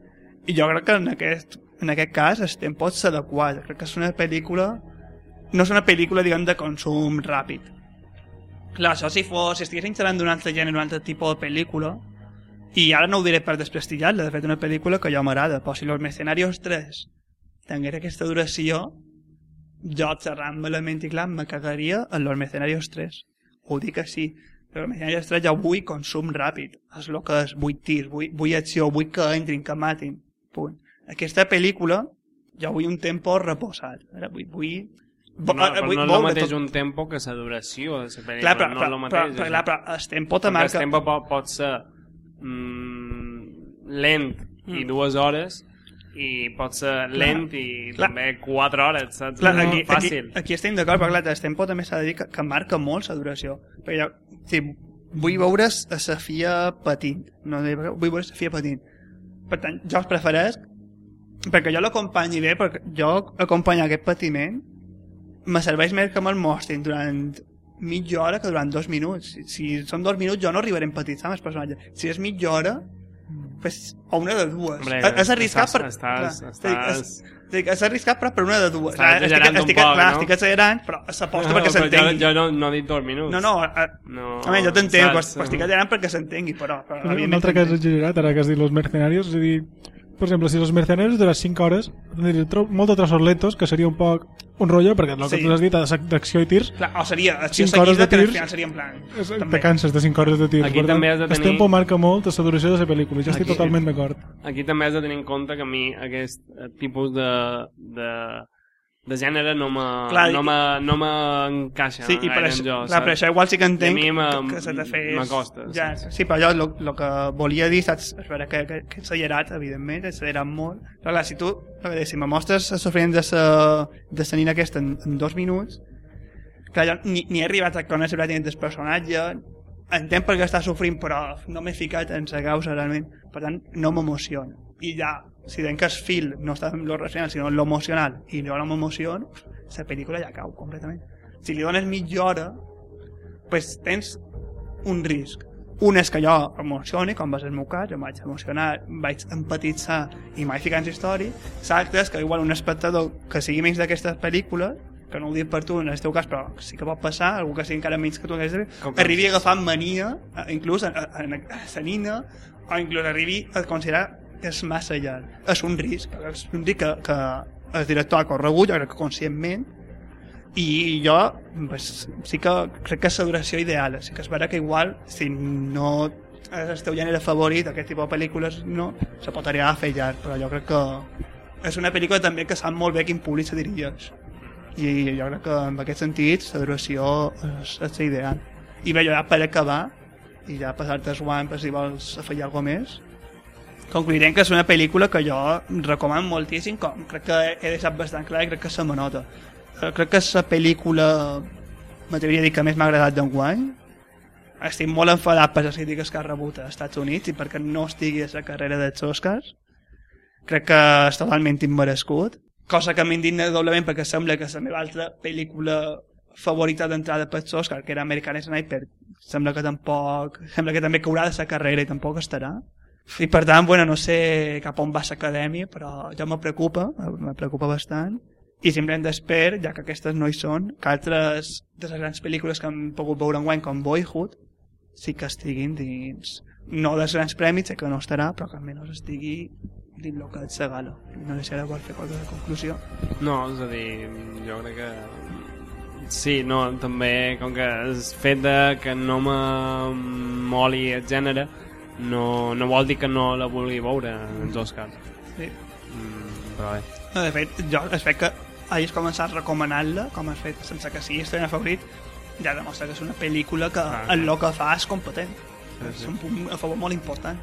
I jo crec que en aquest, en aquest cas el tempo és adequat. Crec que és una pel·lícula... No és una pel·lícula, diguem, de consum ràpid. Clar, això si fos... Si estiguessin xerrant d'un altre gènere, un altre tipus de pel·lícula, i ara no ho diré per desprestigiar-la, de fet, una pel·lícula que jo m'agrada, però si Los Mercenarios 3 tingués aquesta duració, jo xerrant-me la ment i clar, me cagaria en Los Mercenarios 3. Ho dic així. Però Los Mercenarios 3 jo vull consum ràpid. És el que és, vull tirs, vull, vull acció, vull que entrin, que matin. Punt. Aquesta pel·lícula jo vull un tempo reposat. Ara vull... vull No, eh, però vull no és el mateix tot- un tempo que la duració de la pel·lícula. Clar, però, no però, és el però, mateix. però, això. clar, però el tempo te marca... el tempo pot, pot ser mm, lent i Mm. dues hores i pot ser lent i Clar. també quatre hores, saps? Clar, No, aquí, aquí, fàcil. aquí estem d'acord, però clar, el tempo també s'ha de dir que, que marca molt la duració. Perquè jo, sí, vull veure a la fia patint. No, vull veure la fia patint. Per tant, jo els prefereix perquè jo l'acompanyi bé, perquè jo acompanyar aquest patiment me serveix més que me'l mostrin durant mitja hora que durant dos minuts. Si, si són dos minuts jo no arribaré a empatitzar amb el personatge. Si és mitja hora, pues, o una de dues. Hombre, És- és arriscat estàs- per... estàs- clar, estàs- és, dic, és arriscat però per una de dues. Estàs exagerant un estic, poc, clar, no? estic exagerant, però s'aposta No, perquè s'entengui. Jo, jo no, no he dit dos minuts. No, no, a, No, a mi jo t'entenc, però, saps? però estic exagerant perquè s'entengui, però... però Un evidentment altre cas exagerat, ara que has dit Los Mercenarios, és a dir, per exemple, si Los Mercenarios dura 5 hores, molt de trossos lentos, que seria un poc un rotllo, perquè el que Sí. tu has dit d'acció i tirs, Clar, o seria acció Cinc hores seguida de que al tirs. final seria en plan... és, també. te canses de 5 hores de tirs. Aquí per tant, també has de El tenir- tempo marca molt la duració de la pel·lícula, jo estic Aquí- totalment d'acord. Aquí també has de tenir en compte que a mi aquest tipus de, de, de gènere no me, Clar, no no m'encaixa Sí, i per això, jo, clar, per això igual sí que entenc I a mi me- que, que se te fes... m'acosta, Ja, saps? sí, però jo el que volia dir, saps? És vera que, que, que he exagerat, evidentment, he exagerat molt. Però clar, si tu, a veure, si me mostres el sofriment de sa, de sa nina aquesta en, en dos minuts, clar, jo ni, ni he arribat a conèixer pràcticament el personatge, entenc per què està sofrint, però no m'he ficat en la causa realment. Per tant, no m'emociona. I ja, si tenc que el fil no està en lo racional, sinó en lo emocional, i jo no m'emociono, la pel·lícula ja cau completament. Si li dones mitja hora, pues tens un risc. Un és que jo emocioni, com va ser el meu cas, jo em vaig emocionar, vaig empatitzar i m'vaig ficar en història. L'altre és que igual un espectador que sigui menys d'aquestes pel·lícules, que no ho dic per tu en el teu cas, però sí que pot passar, algú que sigui encara menys que tu, que arribi a agafar mania, eh, inclús a, a, a, a la nina, o inclús arribi a considerar és massa llarg. És un risc, és un risc que, que el director ha corregut, jo crec que conscientment, i jo pues, sí que crec que és la duració ideal. Sí que és vera que igual si no és el teu gènere favorit aquest tipus de pel·lícules no, se pot arribar a fer llarg però jo crec que és una pel·lícula també que sap molt bé quin públic se dirigeix. I jo crec que en aquest sentit la duració és, és ideal. I bé, jo ja per acabar i ja passar-te Swan per si vols afegir alguna més concluirem que és una pel·lícula que jo recomano moltíssim com crec que he deixat bastant clar i crec que se me nota Eh, crec que és la pel·lícula m'atreviria a dir que més m'ha agradat d'enguany. Estic molt enfadat per les crítiques que ha rebut als Estats Units i perquè no estigui a la carrera dels Oscars. Crec que és totalment immerescut cosa que m'indigna doblement perquè sembla que la meva altra pel·lícula favorita d'entrada per Oscar que era American Sniper sembla que tampoc sembla que també caurà de la carrera i tampoc estarà i per tant, bueno, no sé cap on va l'acadèmia però ja me preocupa me preocupa bastant i sempre hem d'esper, ja que aquestes no hi són, que altres de les grans pel·lícules que hem pogut veure en guany, com Boyhood, sí que estiguin dins, no dels grans premis, sé que no estarà, però que almenys estigui dins el que és la gala. No sé si ara vols fer qualque de conclusió. No, és a dir, jo crec que... Sí, no, també, com que el fet de que no me moli el gènere, no, no vol dir que no la vulgui veure en els Oscars. Sí. Mm, però bé. No, de fet, jo el fet que hagis començat recomanant-la, com has fet sense que sigui estrena favorit, ja demostra que és una pel·lícula que Ah, en el que fa és competent. Sí, És sí. un punt a favor molt important.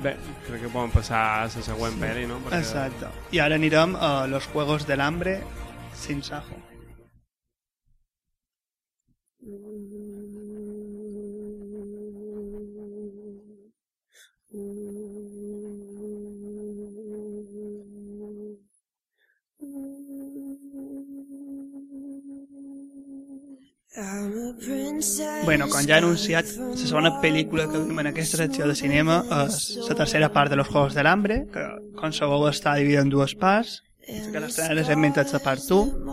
Bé, crec que podem passar a la següent sí. pel·li, no? Exacte. I ara anirem a Los Juegos del Hambre sin Sajo. Bueno, com ja he anunciat, la segona pel·lícula que veiem en aquesta secció de cinema és la tercera part de Los Juegos del Hambre, que com sabeu està dividida en dues parts, que l'estrena recentment és la part 1.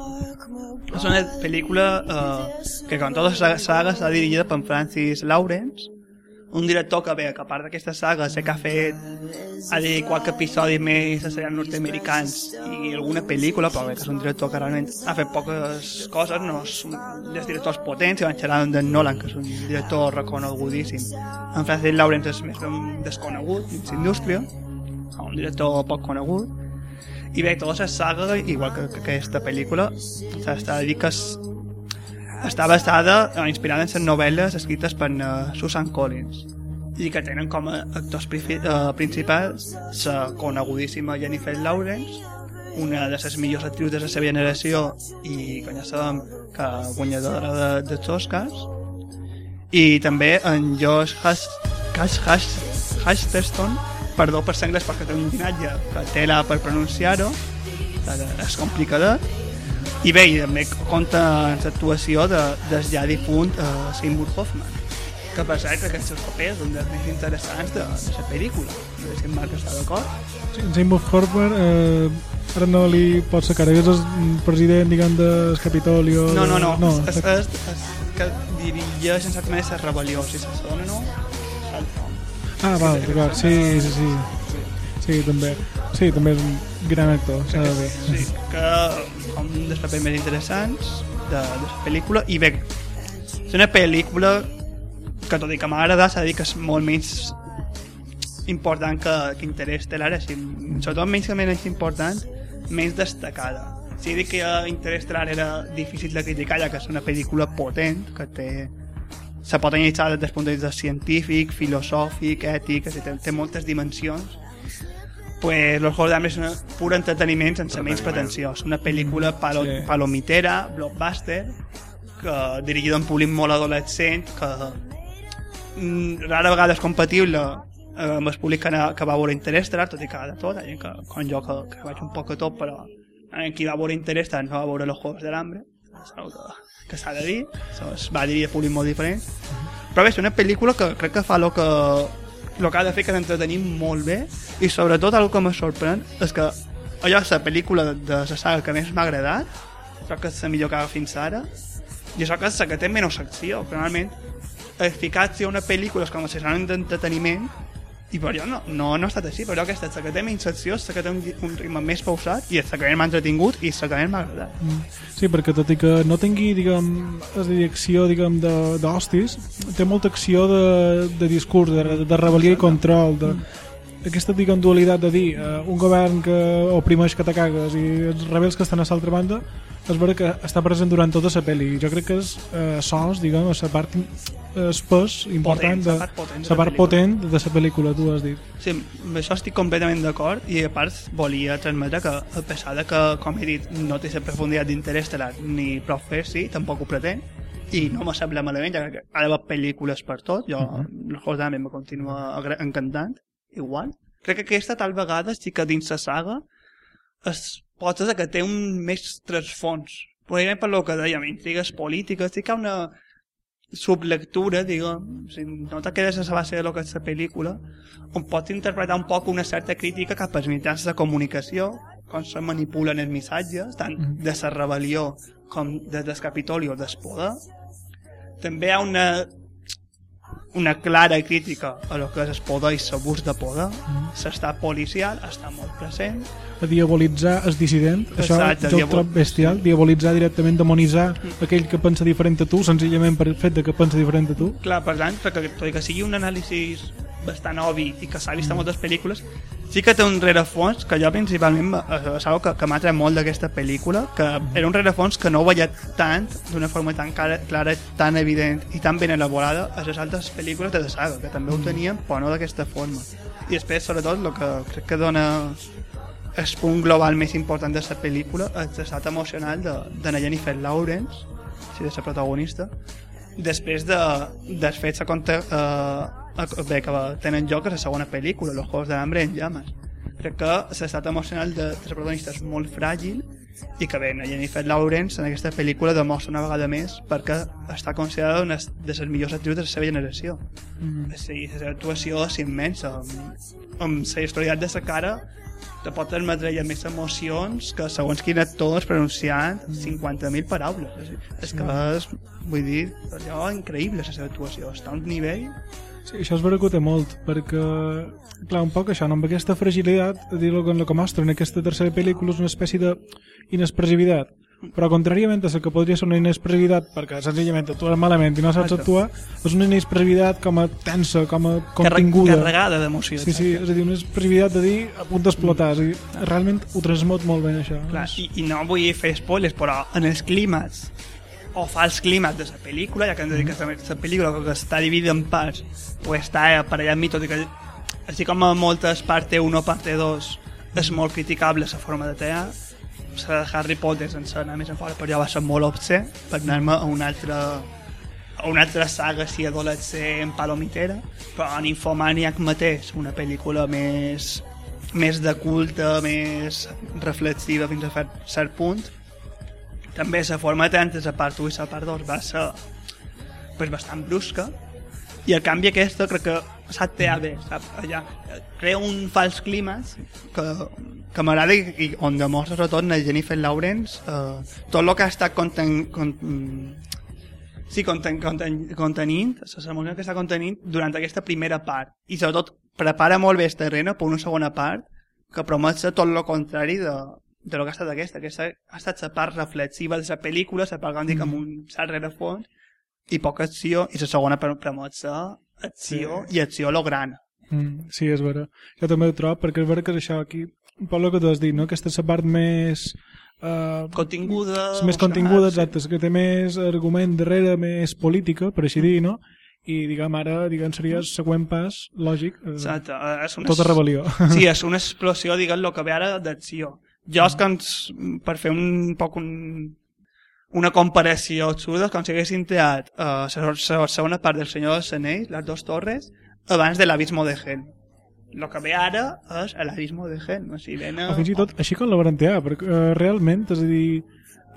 És una pel·lícula eh, que, com tota la saga, està dirigida per Francis Lawrence, un director que, bé, que a part d'aquesta saga sé que ha fet ha dit qualque episodi més de serials nord-americans i alguna pel·lícula, però bé, que és un director que realment ha fet poques coses, no és un dels directors potents, i van xerrar de Nolan, que és un director reconegudíssim. En Francis Lawrence és més un desconegut dins indústria, un director poc conegut, i bé, tota la saga, igual que, que aquesta pel·lícula, s'està dir que és està basada, eh, inspirada en les novel·les escrites per uh, Susan Collins i que tenen com a actors uh, principals la conegudíssima Jennifer Lawrence una de les millors actrius de la seva generació i que ja sabem que guanyadora de, dels Oscars i també en Josh Hash, Hash, Hash, Hashterson perdó per ser anglès perquè té un llinatge que tela per pronunciar-ho és complicadet i bé, i també compta en l'actuació de, del ja difunt uh, Seymour Hoffman. Que per cert que aquests papers són dels més interessants de, de la pel·lícula. No sé si en Marc està d'acord. Sí, Seymour Hoffman eh, ara no li pot sacar. És el president diguem del Capitolio no, no, no, no és, és, és, que en certa manera la rebel·lió si se sona no? Ah, val, d'acord, sí, sí, sí sí, també. Sí, també és un gran actor s'ha de dir. sí, que un dels papers més interessants de, de la pel·lícula i bé, és una pel·lícula que tot i que m'ha agradat s'ha de dir que és molt menys important que, que Interestelar així, sobretot menys que menys important menys destacada. Si dic que Interestelar era difícil de criticar ja que és una pel·lícula potent que té se pot analitzar des del punt de vista científic, filosòfic, ètic, té, té moltes dimensions pues Los Juegos de Hambre és un pur entreteniment sense menys pretensiós. Una pel·lícula palo Sí. palomitera, blockbuster, que dirigida a un públic molt adolescent, que mm, rara vegada és compatible eh, amb el públic que, que va veure Interestelar, tot i que de tot, que, com jo que, que vaig un poc a tot, però eh, qui va veure Interestelar no va veure Los Juegos de l'Hambre, cosa que s'ha de dir, so, es va dirigir a públic molt diferent, però bé, és una pel·lícula que crec que fa el que, el que ha de fer que t'entretenim molt bé i sobretot el que me sorprèn és que allò és la pel·lícula de, la saga que més m'ha agradat crec que és la millor que ha fins ara i això que és la que té menys acció que normalment ficar acció a una pel·lícula és com si seran d'entreteniment i per allò no, no, no ha estat així però la que acció és la que té un, ritme més pausat i la més m'ha entretingut i la més m'ha agradat. Sí, perquè tot i que no tingui, diguem, és a dir, acció, diguem, d'hostis, té molta acció de, de discurs, de, de rebel·lió i control, de, aquesta, diguem, dualitat de dir eh, un govern que oprimeix que te cagues i els rebels que estan a l'altra banda és vera que està present durant tota la pel·li jo crec que és eh, sols, diguem, la part espès, important Potent, de, la part potent de la la part potent de la pel·lícula, tu has dit Sí, amb això estic completament d'acord i a part volia transmetre que a pesar de que, com he dit, no té la profunditat d'Interestelar ni prou fer, sí, tampoc ho pretén i no me sembla malament, ja que ha d'haver pel·lícules per tot, jo uh -huh. el Jorge també me continua encantant igual. Crec que aquesta tal vegada sí que dins la saga es pot ser que té un més trasfons probablement per lo que dèiem, intrigues polítiques sí que hi ha una sublectura, diguem, sigui, no te quedes a la base de lo que és la pel·lícula, on pots interpretar un poc una certa crítica cap als mitjans de comunicació, com se manipulen els missatges, tant de la rebel·lió com des del Capitoli o del poder. També hi ha una una clara crítica a lo que és el poder i l'abús de poder. L'estat policial està molt present. a diabolitzar el dissident això Exacte, jo ho diabo- trobo bestial diabolitzar directament, demonitzar aquell que pensa diferent a tu, senzillament per fet de que pensa diferent a tu Clar, per tant, perquè, tot i que sigui un anàlisi bastant obvi i que s'ha vist a moltes pel·lícules, sí que té un rerefons que jo principalment eh, és que, que m'ha molt d'aquesta pel·lícula, que era un rerefons que no ho veia tant, d'una forma tan clara, clara, tan evident i tan ben elaborada a les altres pel·lícules de la saga, que també ho tenien, però no d'aquesta forma. I després, sobretot, el que crec que dona el punt global més important de la pel·lícula és l'estat emocional de, de la Jennifer Lawrence, si de la protagonista, després de, dels fets a compte, eh, a- bé, que tenen lloc a la segona pel·lícula, Los Juegos de l'Hambre en llames. Crec que l'estat emocional de, de la protagonista és molt fràgil i que bé, la Jennifer Lawrence en aquesta pel·lícula demostra una vegada més perquè està considerada una de les millors actrius de la seva generació Mm. sí, la seva actuació és immensa amb, amb la historietat de sa cara te pot transmetre ja més emocions que segons quin actor és pronunciant 50.000 paraules. És, és que és, vull dir allò increïble la seva actuació. Està a un nivell Sí, això és vera que té molt, perquè, clar, un poc això, no? amb aquesta fragilitat, dir-ho que mostra en aquesta tercera pel·lícula és una espècie de inexpressivitat, però contràriament a la que podria ser una inexpressivitat perquè senzillament actues malament i no saps actuar, és una inexpressivitat com a tensa, com a continguda. carregada d'emoció Sí, sí, és a dir, una expressivitat de dir a punt d'explotar, és dir, realment ho transmot molt bé això. Clar, i, i no vull fer spoilers, però en els clímax o fals clímax de la pel·lícula, ja que hem de dir que la pel·lícula que està dividida en parts, pues està aparellat amb mi, tot i que així com a moltes parte 1 o parte 2 és molt criticable la forma de teatre, la de Harry Potter sense anar més enfora, però jo va ser molt obsè per anar-me a una altra a una altra saga així adolescent palomitera, però en Infomaniac mateix, una pel·lícula més més de culte, més reflexiva fins a cert punt. També la forma de entre la part 1 i la part 2 va ser pues, bastant brusca i a canvi aquesta crec que tear bé, sap? Allà, crea un fals clímax que, que m'agrada i, i on demostra sobretot la Jennifer Lawrence eh, tot el que ha estat conten, con, mm, sí, conten, conten, contenint la cerimònia que està contenint durant aquesta primera part i sobretot prepara molt bé el terreno per una segona part que promet ser tot el contrari de, de lo que ha estat aquesta, que ha estat la part reflexiva de la pel·lícula, la part com dic, amb un salt rerefons i poca acció, i la segona per promet ser acció sí. i acció a lo gran. Mm, sí, és vera. Jo també ho trobo, perquè és vera que és això aquí, el que tu has dit, no? Aquesta és la part més... Uh, Continguda... és més continguda, sí. exacte, és que té més argument darrere, més política, per així dir, no? I, diguem, ara, diguem, seria el següent pas, lògic, eh, Exacte, eh, és una... tota rebel·lió. Sí, és una explosió, diguem, el que ve ara d'acció. Jo és que ens, per fer un poc un, una comparació absurda, com si haguessin teat uh, la, segona part del Senyor dels Anells, les dues torres, abans de l'abismo de Hell. El que ve ara és l'abismo de Hell. O sigui, ven a... o fins i tot, així com la Valentia, perquè uh, realment, és a dir,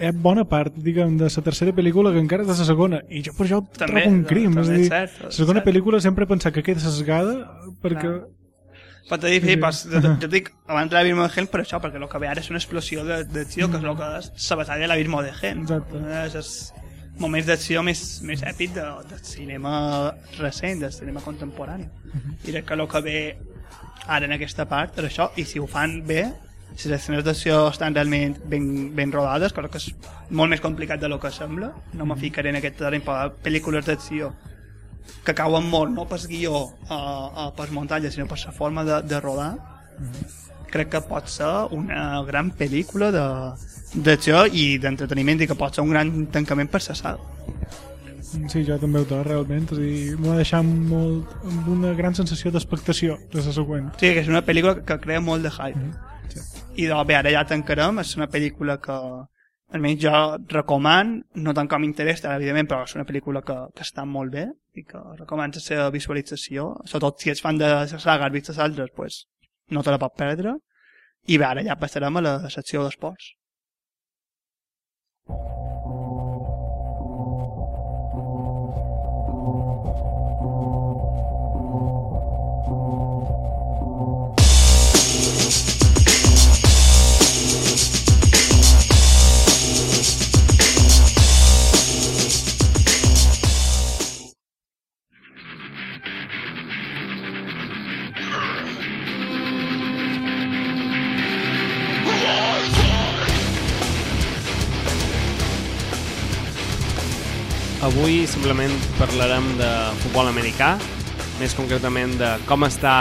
hi ha bona part, diguem, de la tercera pel·lícula que encara és de la segona, i jo per això També, trobo un crim, és a dir, la segona cert. pel·lícula sempre he pensat que queda sesgada, perquè... Clar. Pot dir, sí, pues, jo, jo dic abans de l'abismo de Hell per això, perquè el que ve ara és una explosió de- d'acció, que és el que és la batalla de l'abismo de Hell. Exacte. És, és moments d'acció més, més èpic de, del cinema recent, del cinema contemporani. I crec que el que ve ara en aquesta part és això, i si ho fan bé, si les escenes d'acció estan realment ben, ben rodades, crec que és molt més complicat de lo que sembla, no me ficaré en aquest terreny pel·lícules d'acció que cauen molt, no pel guió uh, uh, per muntatge, sinó per la forma de, de rodar, crec que pot ser una gran pel·lícula de d'acció i d'entreteniment i que pot ser un gran tancament per la saga. Sí, jo també ho trobo, realment. És a dir, m'ho ha deixat molt, amb una gran sensació d'expectació de la següent. Sí, que és una pel·lícula que crea molt de hype. Sí. I doncs, bé, ara ja tancarem, és una pel·lícula que almenys jo recoman, no tant com Interestelar, evidentment, però és una pel·lícula que, que està molt bé i que recomano la seva visualització, sobretot si ets fan de la saga, has vist les altres, pues, no te la pot perdre. I bé, ara ja passarem a la secció d'esports. Avui simplement parlarem de futbol americà, més concretament de com està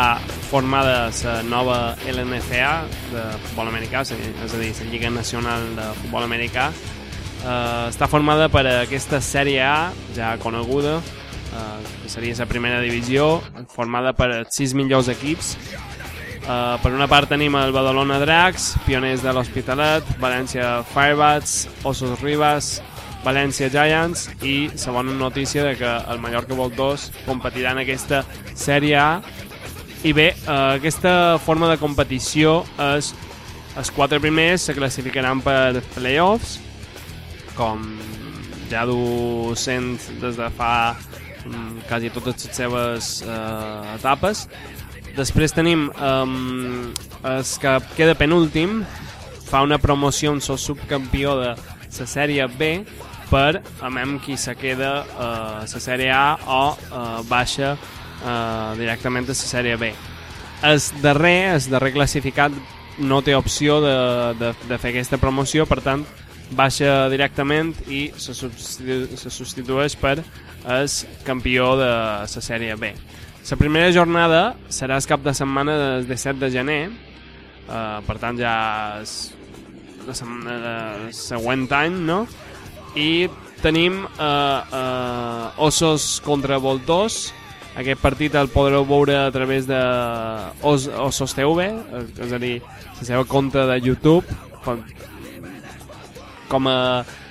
formada la nova LNCA de futbol americà, és a dir, la Lliga Nacional de Futbol Americà. Eh, està formada per aquesta sèrie A, ja coneguda, eh, que seria la primera divisió, formada per sis millors equips. Eh, per una part tenim el Badalona Dracs, pioners de l'Hospitalet, València Firebats, Osos Ribas, València Giants i la bona notícia de que el Mallorca Vol 2 competirà en aquesta sèrie A i bé, eh, aquesta forma de competició és els quatre primers se classificaran per playoffs, com ja du sent des de fa um, quasi totes les seves uh, etapes. Després tenim um, el que queda penúltim, fa una promoció en el subcampió de la sèrie B per a mem qui se queda a uh, la sèrie A o uh, baixa uh, directament a la sèrie B. El darrer, el darrer classificat no té opció de, de, de fer aquesta promoció, per tant, baixa directament i se, substitu se substitueix per el campió de la sèrie B. La primera jornada serà el cap de setmana del 17 de gener, uh, per tant ja és la del següent any, no? I tenim uh, uh, Ossos contra Voltors, aquest partit el podreu veure a través de Os, Ossos TV, és a dir, la seva compte de YouTube, com, com a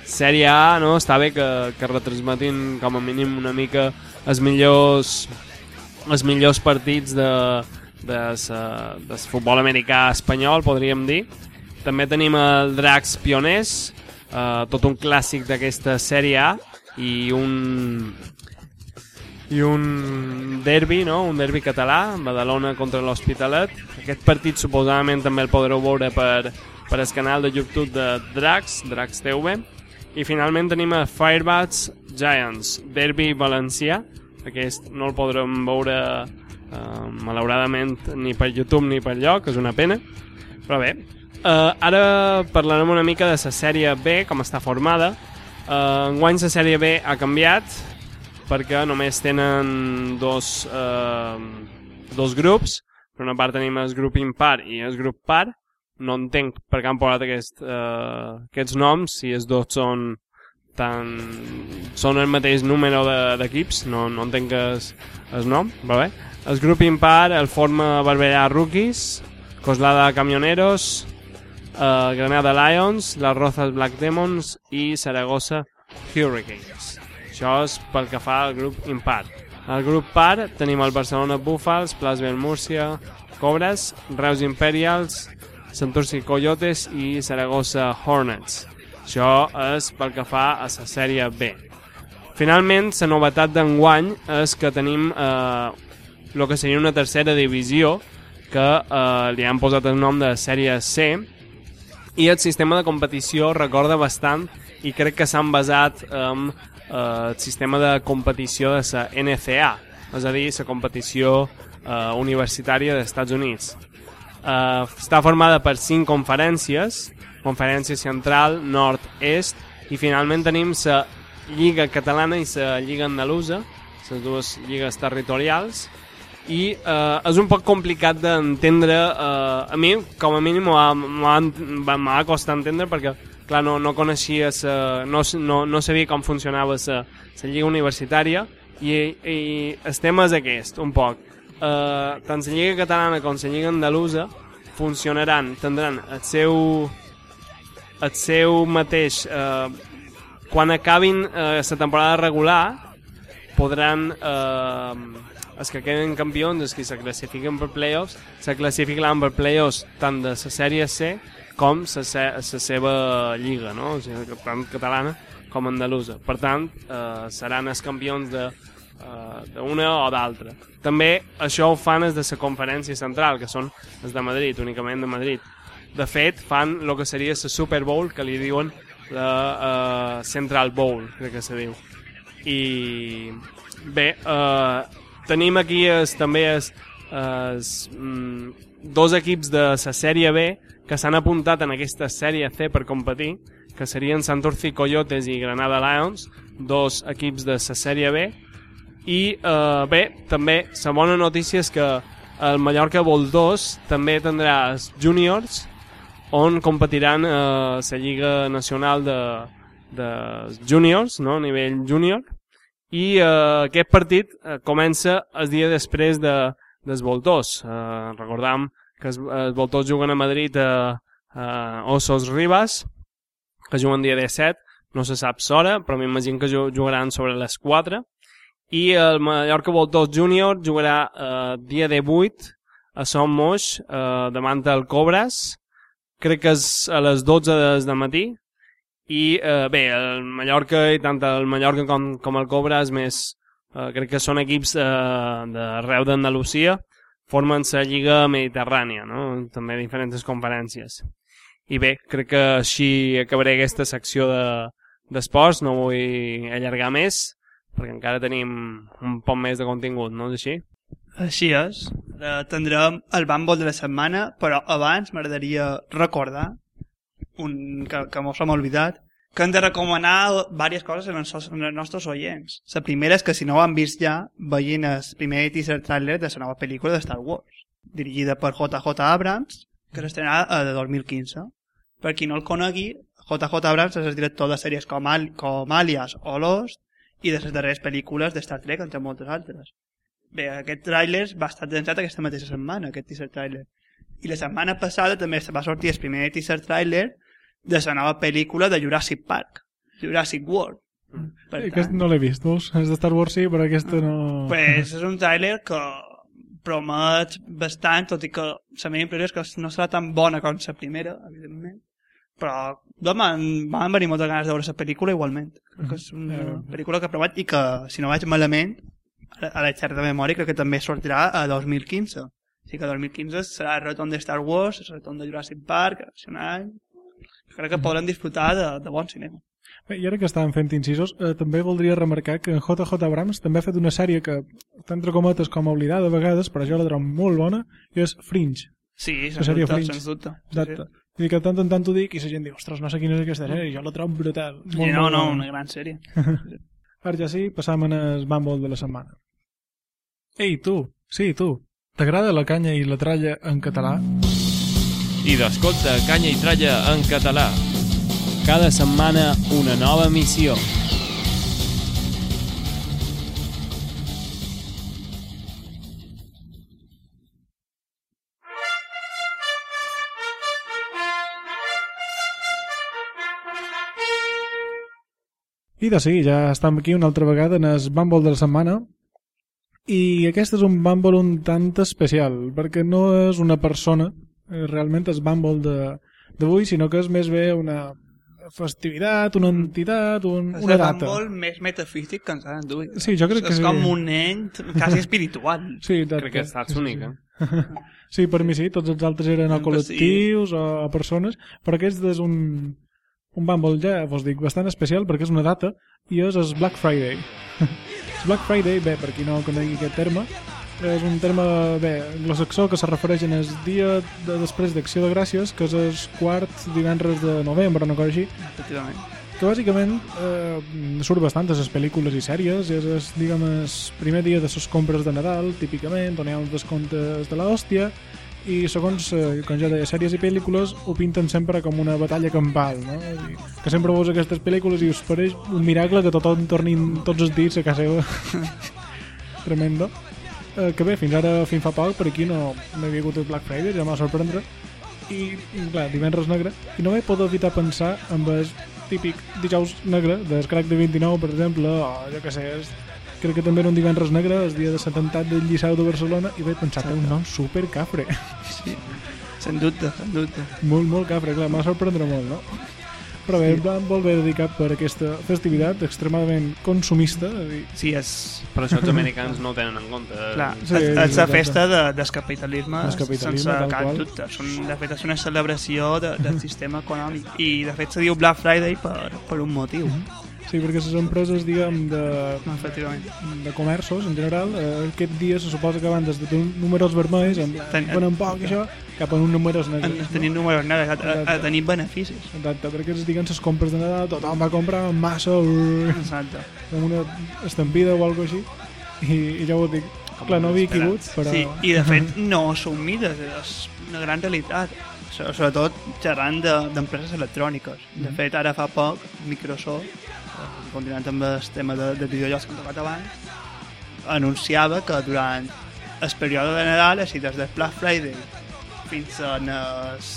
sèrie A, no? està bé que, que retransmetin com a mínim una mica els millors els millors partits de, de, sa, de futbol americà espanyol, podríem dir. També tenim el Dracs Pioners, eh, tot un clàssic d'aquesta sèrie A i un i un derbi, no? un derbi català, Badalona contra l'Hospitalet. Aquest partit suposadament també el podreu veure per, per el canal de YouTube de Drax, Drax TV. I finalment tenim a Firebats Giants, derbi valencià. Aquest no el podrem veure eh, malauradament ni per YouTube ni per lloc, és una pena. Però bé, eh, ara parlarem una mica de la sèrie B, com està formada. Eh, enguany la sèrie B ha canviat, perquè només tenen dos, eh, dos grups. Per una part tenim el grup impar i el grup par. No entenc per què han posat aquest, eh, aquests noms, si els dos són tan... són el mateix número d'equips, de, no, no entenc el, el nom, va bé? El grup impar el forma Barberà Rookies, Coslada Camioneros, eh, Granada Lions, Las Rozas Black Demons i Saragossa Hurricanes. Això és pel que fa al grup impar. Al grup par tenim el Barcelona Búfals, Plasbel Múrcia, Cobres, Reus Imperials, Santurci Coyotes i Saragossa Hornets. Això és pel que fa a la sèrie B. Finalment, la novetat d'enguany és que tenim eh, el que seria una tercera divisió que eh, li han posat el nom de sèrie C i el sistema de competició recorda bastant i crec que s'han basat en eh, el sistema de competició de la NCA, és a dir, la competició eh, universitària dels Estats Units. Eh, està formada per cinc conferències, conferència central, nord, est, i finalment tenim la Lliga Catalana i la Lliga Andalusa, les dues lligues territorials, i eh, és un poc complicat d'entendre eh, a mi com a mínim m'ha costat entendre perquè clar, no, no coneixia sa, no, no, no sabia com funcionava la lliga universitària i, i el tema és aquest, un poc. Eh, tant la lliga catalana com la lliga andalusa funcionaran, tindran el seu el seu mateix eh, quan acabin eh, la temporada regular podran eh, els que queden campions, els que se classifiquen per playoffs, se classificaran per playoffs tant de la sèrie C com la, la seva lliga, no? o sigui, tant catalana com andalusa. Per tant, eh, seran els campions de eh, d'una o d'altra. També això ho fan els de la conferència central, que són els de Madrid, únicament de Madrid. De fet, fan el que seria la Super Bowl, que li diuen la uh, Central Bowl, crec que se diu. I bé, uh, tenim aquí es, també es, es, mm, dos equips de la sèrie B que s'han apuntat en aquesta sèrie C per competir, que serien Santurci Coyotes i Granada Lions, dos equips de la sèrie B. I eh, bé, també la bona notícia és que el Mallorca Vol 2 també tindrà els juniors on competiran eh, la Lliga Nacional de, de juniors, no? a nivell júnior, i eh, aquest partit eh, comença el dia després de, dels voltors. Eh, recordam que els, els voltors juguen a Madrid a, a Ossos Ribas, que juguen dia 17, no se sap s'hora, però m'imagino que jugaran sobre les 4, i el Mallorca Voltors Júnior jugarà eh, dia 18 a Som Moix, eh, davant del Cobras, crec que és a les 12 del matí, i eh, bé, el Mallorca i tant el Mallorca com, com el Cobra és més, eh, crec que són equips eh, d'arreu d'Andalusia, formen la Lliga Mediterrània, no? també diferents conferències. I bé, crec que així acabaré aquesta secció de d'esports, no vull allargar més, perquè encara tenim un poc més de contingut, no és així? Així és. Ara tindrem el bàmbol de la setmana, però abans m'agradaria recordar un, que, que mos hem oblidat, que hem de recomanar diverses coses als, als nostres oients. La primera és que si no ho han vist ja, vegin el primer teaser trailer de la nova pel·lícula de Star Wars, dirigida per JJ Abrams, que s'estrenarà de 2015. Per qui no el conegui, JJ Abrams és el director de sèries com, Al com Alias o Lost i de les darreres pel·lícules de Star Trek, entre moltes altres. Bé, aquest tràiler va estar llançat aquesta mateixa setmana, aquest teaser trailer. I la setmana passada també va sortir el primer teaser trailer de la nova pel·lícula de Jurassic Park, Jurassic World. Mm. Per Sí, aquest no l'he vist, veus? És de Star Wars sí, però aquesta no... pues és un tràiler que promet bastant, tot i que la meva impressió és que no serà tan bona com la primera, evidentment. Però van, van venir moltes ganes de veure la pel·lícula igualment. Crec que és una pel·lícula que he provat i que, si no vaig malament, a la xerta de memòria crec que també sortirà a 2015. O sigui que 2015 serà el retorn de Star Wars, el retorn de Jurassic Park, si un any... Crec que podrem disfrutar de, de bon cinema. Bé, I ara que estàvem fent incisos, eh, també voldria remarcar que en JJ Abrams també ha fet una sèrie que està entre cometes com oblidada a vegades, però jo la trobo molt bona, i és Fringe. Sí, sens dubte, Fringe. sens dubte. Exacte. Vull dir que de tant en tant ho dic i la gent diu, ostres, no sé quina és aquesta sèrie, i jo la trobo brutal. Sí, Molt, no, molt no, bona. una gran sèrie. Ara ja sí, passam en el bàmbol de la setmana. Ei, tu, sí, tu, t'agrada la canya i la tralla en català? I d'escolta Canya i Tralla en català. Cada setmana una nova missió. I de sí, ja estem aquí una altra vegada en el bàmbol de la setmana i aquest és un bàmbol un tant especial perquè no és una persona realment és bàmbol de- d'avui sinó que és més bé una festivitat, una entitat, un, És una el data. bàmbol més metafísic que ens han duit. Sí, jo crec és, que és sí. com un ent quasi espiritual. Sí, exacte. Crec que és Estats Sí, sí, Units, sí. eh? Sí, per mi sí, tots els altres eren o Doncs col·lectius o, o persones, però aquest és un, un bàmbol, ja vos dic, bastant especial perquè és una data i és el Black Friday. el Black Friday, bé, per qui no conegui aquest terme, és un terme, bé, anglosaxó que se refereix en el dia de després d'Acció de Gràcies, que és el quart divendres de novembre, una cosa així, Efectivament. que bàsicament eh, surt bastant de les pel·lícules i sèries és, el, diguem, el primer dia de les compres de Nadal, típicament on hi ha uns descomptes de l'hòstia i segons, eh, com ja deia, sèries i pel·lícules ho pinten sempre com una batalla campal no? I que sempre veus aquestes pel·lícules i us pareix un miracle que tothom tornin tots els dits a casa seva tremendo eh, que bé, fins ara, fins fa poc per aquí no, no hi havia hagut el Black Friday ja m'ha sorprendre i, clar, divendres negre i no vaig poder evitar pensar amb el típic dijous negre del crack de 29 per exemple, o jo què sé és, crec que també era un divendres negre el dia de l'atemptat del Liceu de Barcelona i vaig pensar, té un nom super cafre Sí. Sen dubte, sen dubte. molt, molt cafre, clar, m'ha sorprendre molt no? Però bé, sí. vam voler dedicat per aquesta festivitat extremadament consumista és dir, Sí, és... Per això els americans no ho tenen en compte. Clar, Sí, és, és la festa de, del capitalisme, capitalisme, sense tal cap qual. dubte. Són, de fet, és una celebració de, del sistema econòmic. I, de fet, se diu Black Friday per, per un motiu. Sí, perquè les empreses, diguem, de, Efectivament. de comerços en general, eh, aquest dia se suposa que van des de números vermells, en Ten- venen poc i això, cap a uns números En, negres. tenir números negres, a, a, a tenir beneficis. Exacte, perquè es diguen les compres de Nadal, tothom va comprar en massa, Exacte. com una estampida o alguna així, i, i ja ho dic, clar, no havia caigut, però... Sí, i de fet no són mides, és una gran realitat. So- Sobretot xerrant de- d'empreses electròniques. Mm. De fet, ara fa poc, Microsoft, continuant amb el tema de, de videojocs que hem tocat abans, anunciava que durant el període de Nadal, així des del Black Friday fins a els,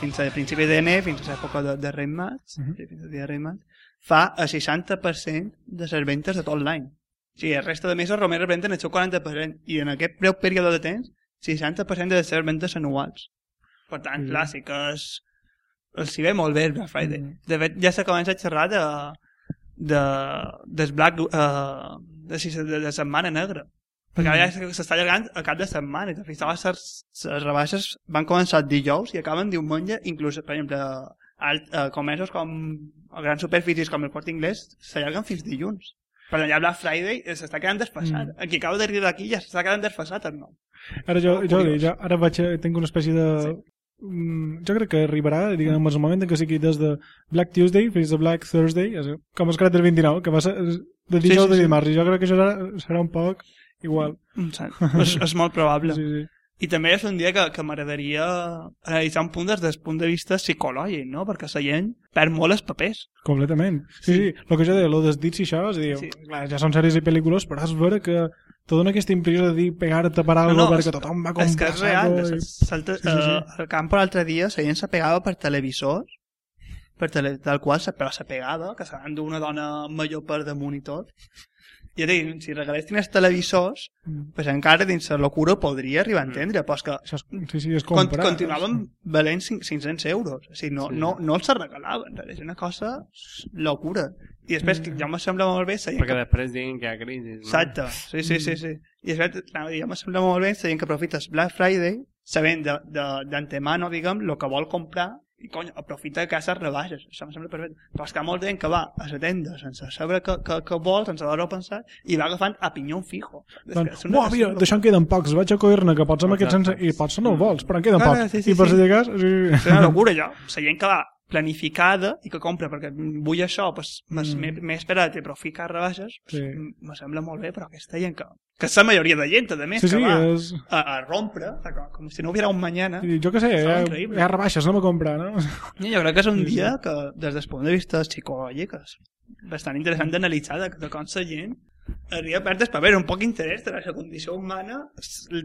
fins a principi de gener, fins a l'època de, de Reis Mags, Mhm. sí, fins al dia de Mags, fa el 60% de les ventes de tot l'any. O sigui, el resta de mesos només representen el seu 40%, i en aquest breu període de temps, 60% de les seves ventes anuals. Per tant, Mm. clar, sí que és... Els hi ve molt bé el Black Friday. Mm. De fet, ja se comença a xerrar de, de, del Black... Uh, de, de, de, de setmana negra. Perquè ara ja s'està allargant a cap de setmana. De fet, les, les rebaixes van començar dijous i acaben diumenge, inclús, per exemple, alt, uh, comerços com grans superfícies com el Corte Inglés s'allarguen fins dilluns. Per allà Black Friday eh, s'està quedant desfasat. Mm. Mm. Qui acaba d'arribar aquí ja s'està quedant desfasat el nou. Ara jo, Oh, jo, jo ara vaig, tinc una espècie de... Sí. Mm, jo crec que arribarà, diguem, en el moment en què sigui des de Black Tuesday fins a Black Thursday, com el caràcter 29, que va ser de dijous sí, sí, sí. a dimarts, i jo crec que això serà, serà un poc igual. Mm, és, és molt probable. Sí, sí. I també és un dia que, que m'agradaria analitzar un punt des del punt de vista psicològic, no? Perquè la gent perd molt els papers. Completament. Sí, sí, el que jo deia, lo dels dits i això, és dir, Sí. clar, ja són sèries i pel·lícules, però és vera que te dona aquesta impressió de dir pegar-te per algo no, perquè és- tothom va comprar És que és real. i- salta, Sí, sí, sí. Uh, el camp l'altre dia la gent s'apegava per televisors per tele, del qual se, però que s'han d'una dona major per damunt i tot. I ja dic, si regalessin els televisors, Mm. pues encara dins la locura podria arribar a entendre, però és que Això és, sí, sí, és con, comprar. continuaven valent cinc- 500 euros. O sigui, no, Sí. no, no els regalaven. És una cosa locura. I després, que ja me sembla molt bé, Perquè que... després diguin que hi ha crisi. No? Exacte, sí, sí, sí, sí. I després, ja me sembla molt bé la gent que aprofita el Black Friday, sabent de- de- d'antemano, diguem, el que vol comprar, i cony, aprofita que les rebaixes. Això em sembla perfecte. Però és que molta gent que va a la tenda sense saber que, que, que vol, sense haver-ho pensat, i va agafant a pinyó fijo. És que Doncs, és una- uah, mira, d'això en queden pocs, vaig a coir-ne, que pots amb aquest sense... I potser no el vols, però en queden pocs. sí, sí, I per sí. si de cas... Sí. És una locura, allò. La gent que va planificada i que compra perquè vull això, pues, m'he Mm. mm. esperat i però ficar rebaixes, pues, Sí. me sembla molt bé, però aquesta gent que... Que és la majoria de gent, a més, Sí, que sí, va és... a, a rompre, com, si no hubiera un mañana. I Jo què sé, hi ha, hi ha rebaixes, no me comprar, no? I jo crec que és un Sí, sí. dia que, des del punt de vista psicològic, és bastant interessant d'analitzar de, de com la gent arriba a perdre per veure un poc interès de la condició humana.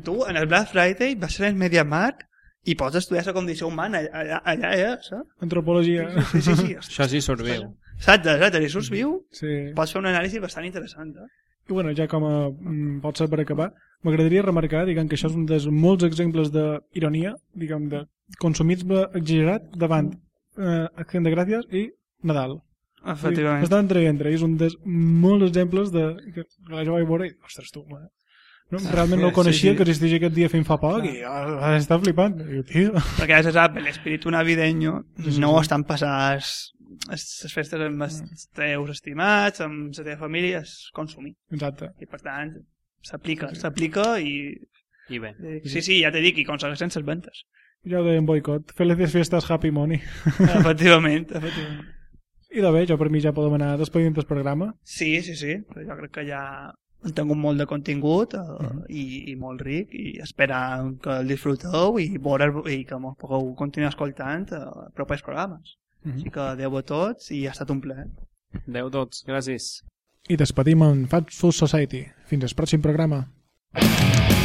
Tu, en el Black Friday, vas ser el MediaMarkt i pots estudiar la condició humana allà, allà és, eh? Antropologia. Sí, sí, sí. Això sí surt viu. Exacte, exacte, si surts viu, Sí. pots fer un anàlisi bastant interessant, eh? I bueno, ja com a, mm, pot ser per acabar, m'agradaria remarcar, diguem, que això és un dels molts exemples d'ironia, diguem, de consumisme exagerat davant eh, Acción de Gràcies i Nadal. Efectivament. Està entre i entre, és un dels molts exemples de... que que jo vaig veure i, ostres, tu, eh? no, realment no Sí, coneixia sí. que existia aquest dia fins fa poc i ah, està flipant. I, tio, Perquè ja se sap, l'espíritu navideño Sí, sí, no sí. estan passats les festes amb els teus estimats, amb la teva família, és consumir. exacte. I per tant, s'aplica, s'aplica i... I bé. Sí, sí, ja t'he dit, i aconsegueixen les ventes. Ja ho deia en boicot. Felices fiestas, happy money. efectivament, efectivament. I de bé, jo per mi ja podem anar despedint el programa. Sí, sí, sí, jo crec que ja han tingut molt de contingut uh, Mhm. i, i molt ric i esperar que el disfruteu i, veure, i que mos pugueu continuar escoltant uh, propers programes. Mhm. Així que adeu a tots i ha estat un plaer. Adéu tots. Gràcies. I despedim en Fat Food Society. Fins al pròxim programa. Not till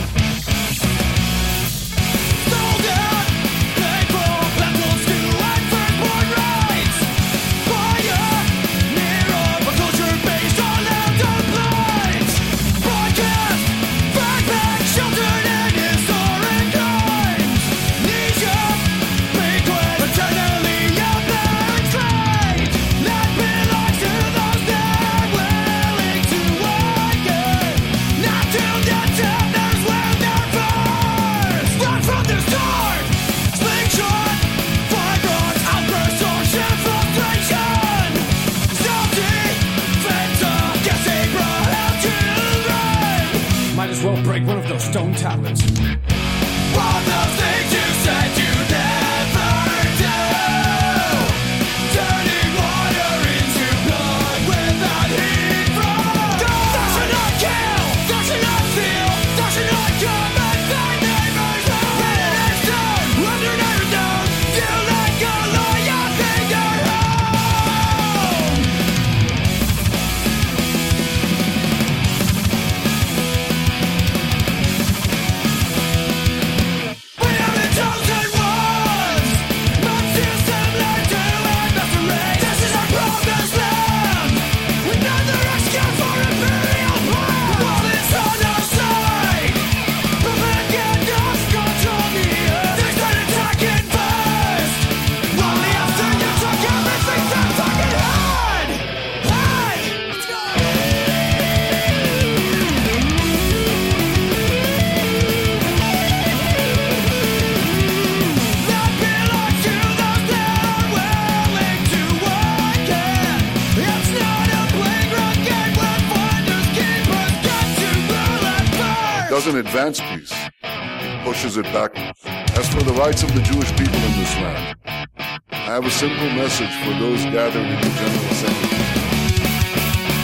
advance peace, it pushes it backwards. As for the rights of the Jewish people in this land, I have a simple message for those gathered in the General Assembly.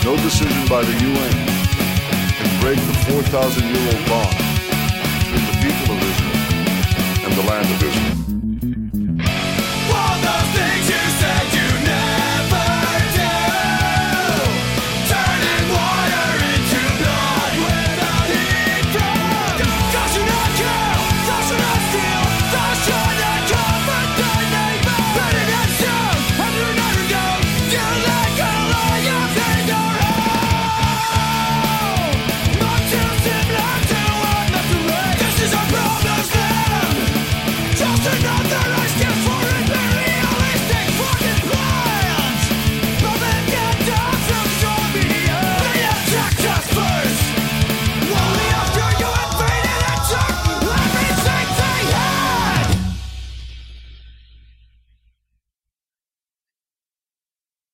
No decision by the UN can break the 4,000 year old bond between the people of Israel and the land of Israel.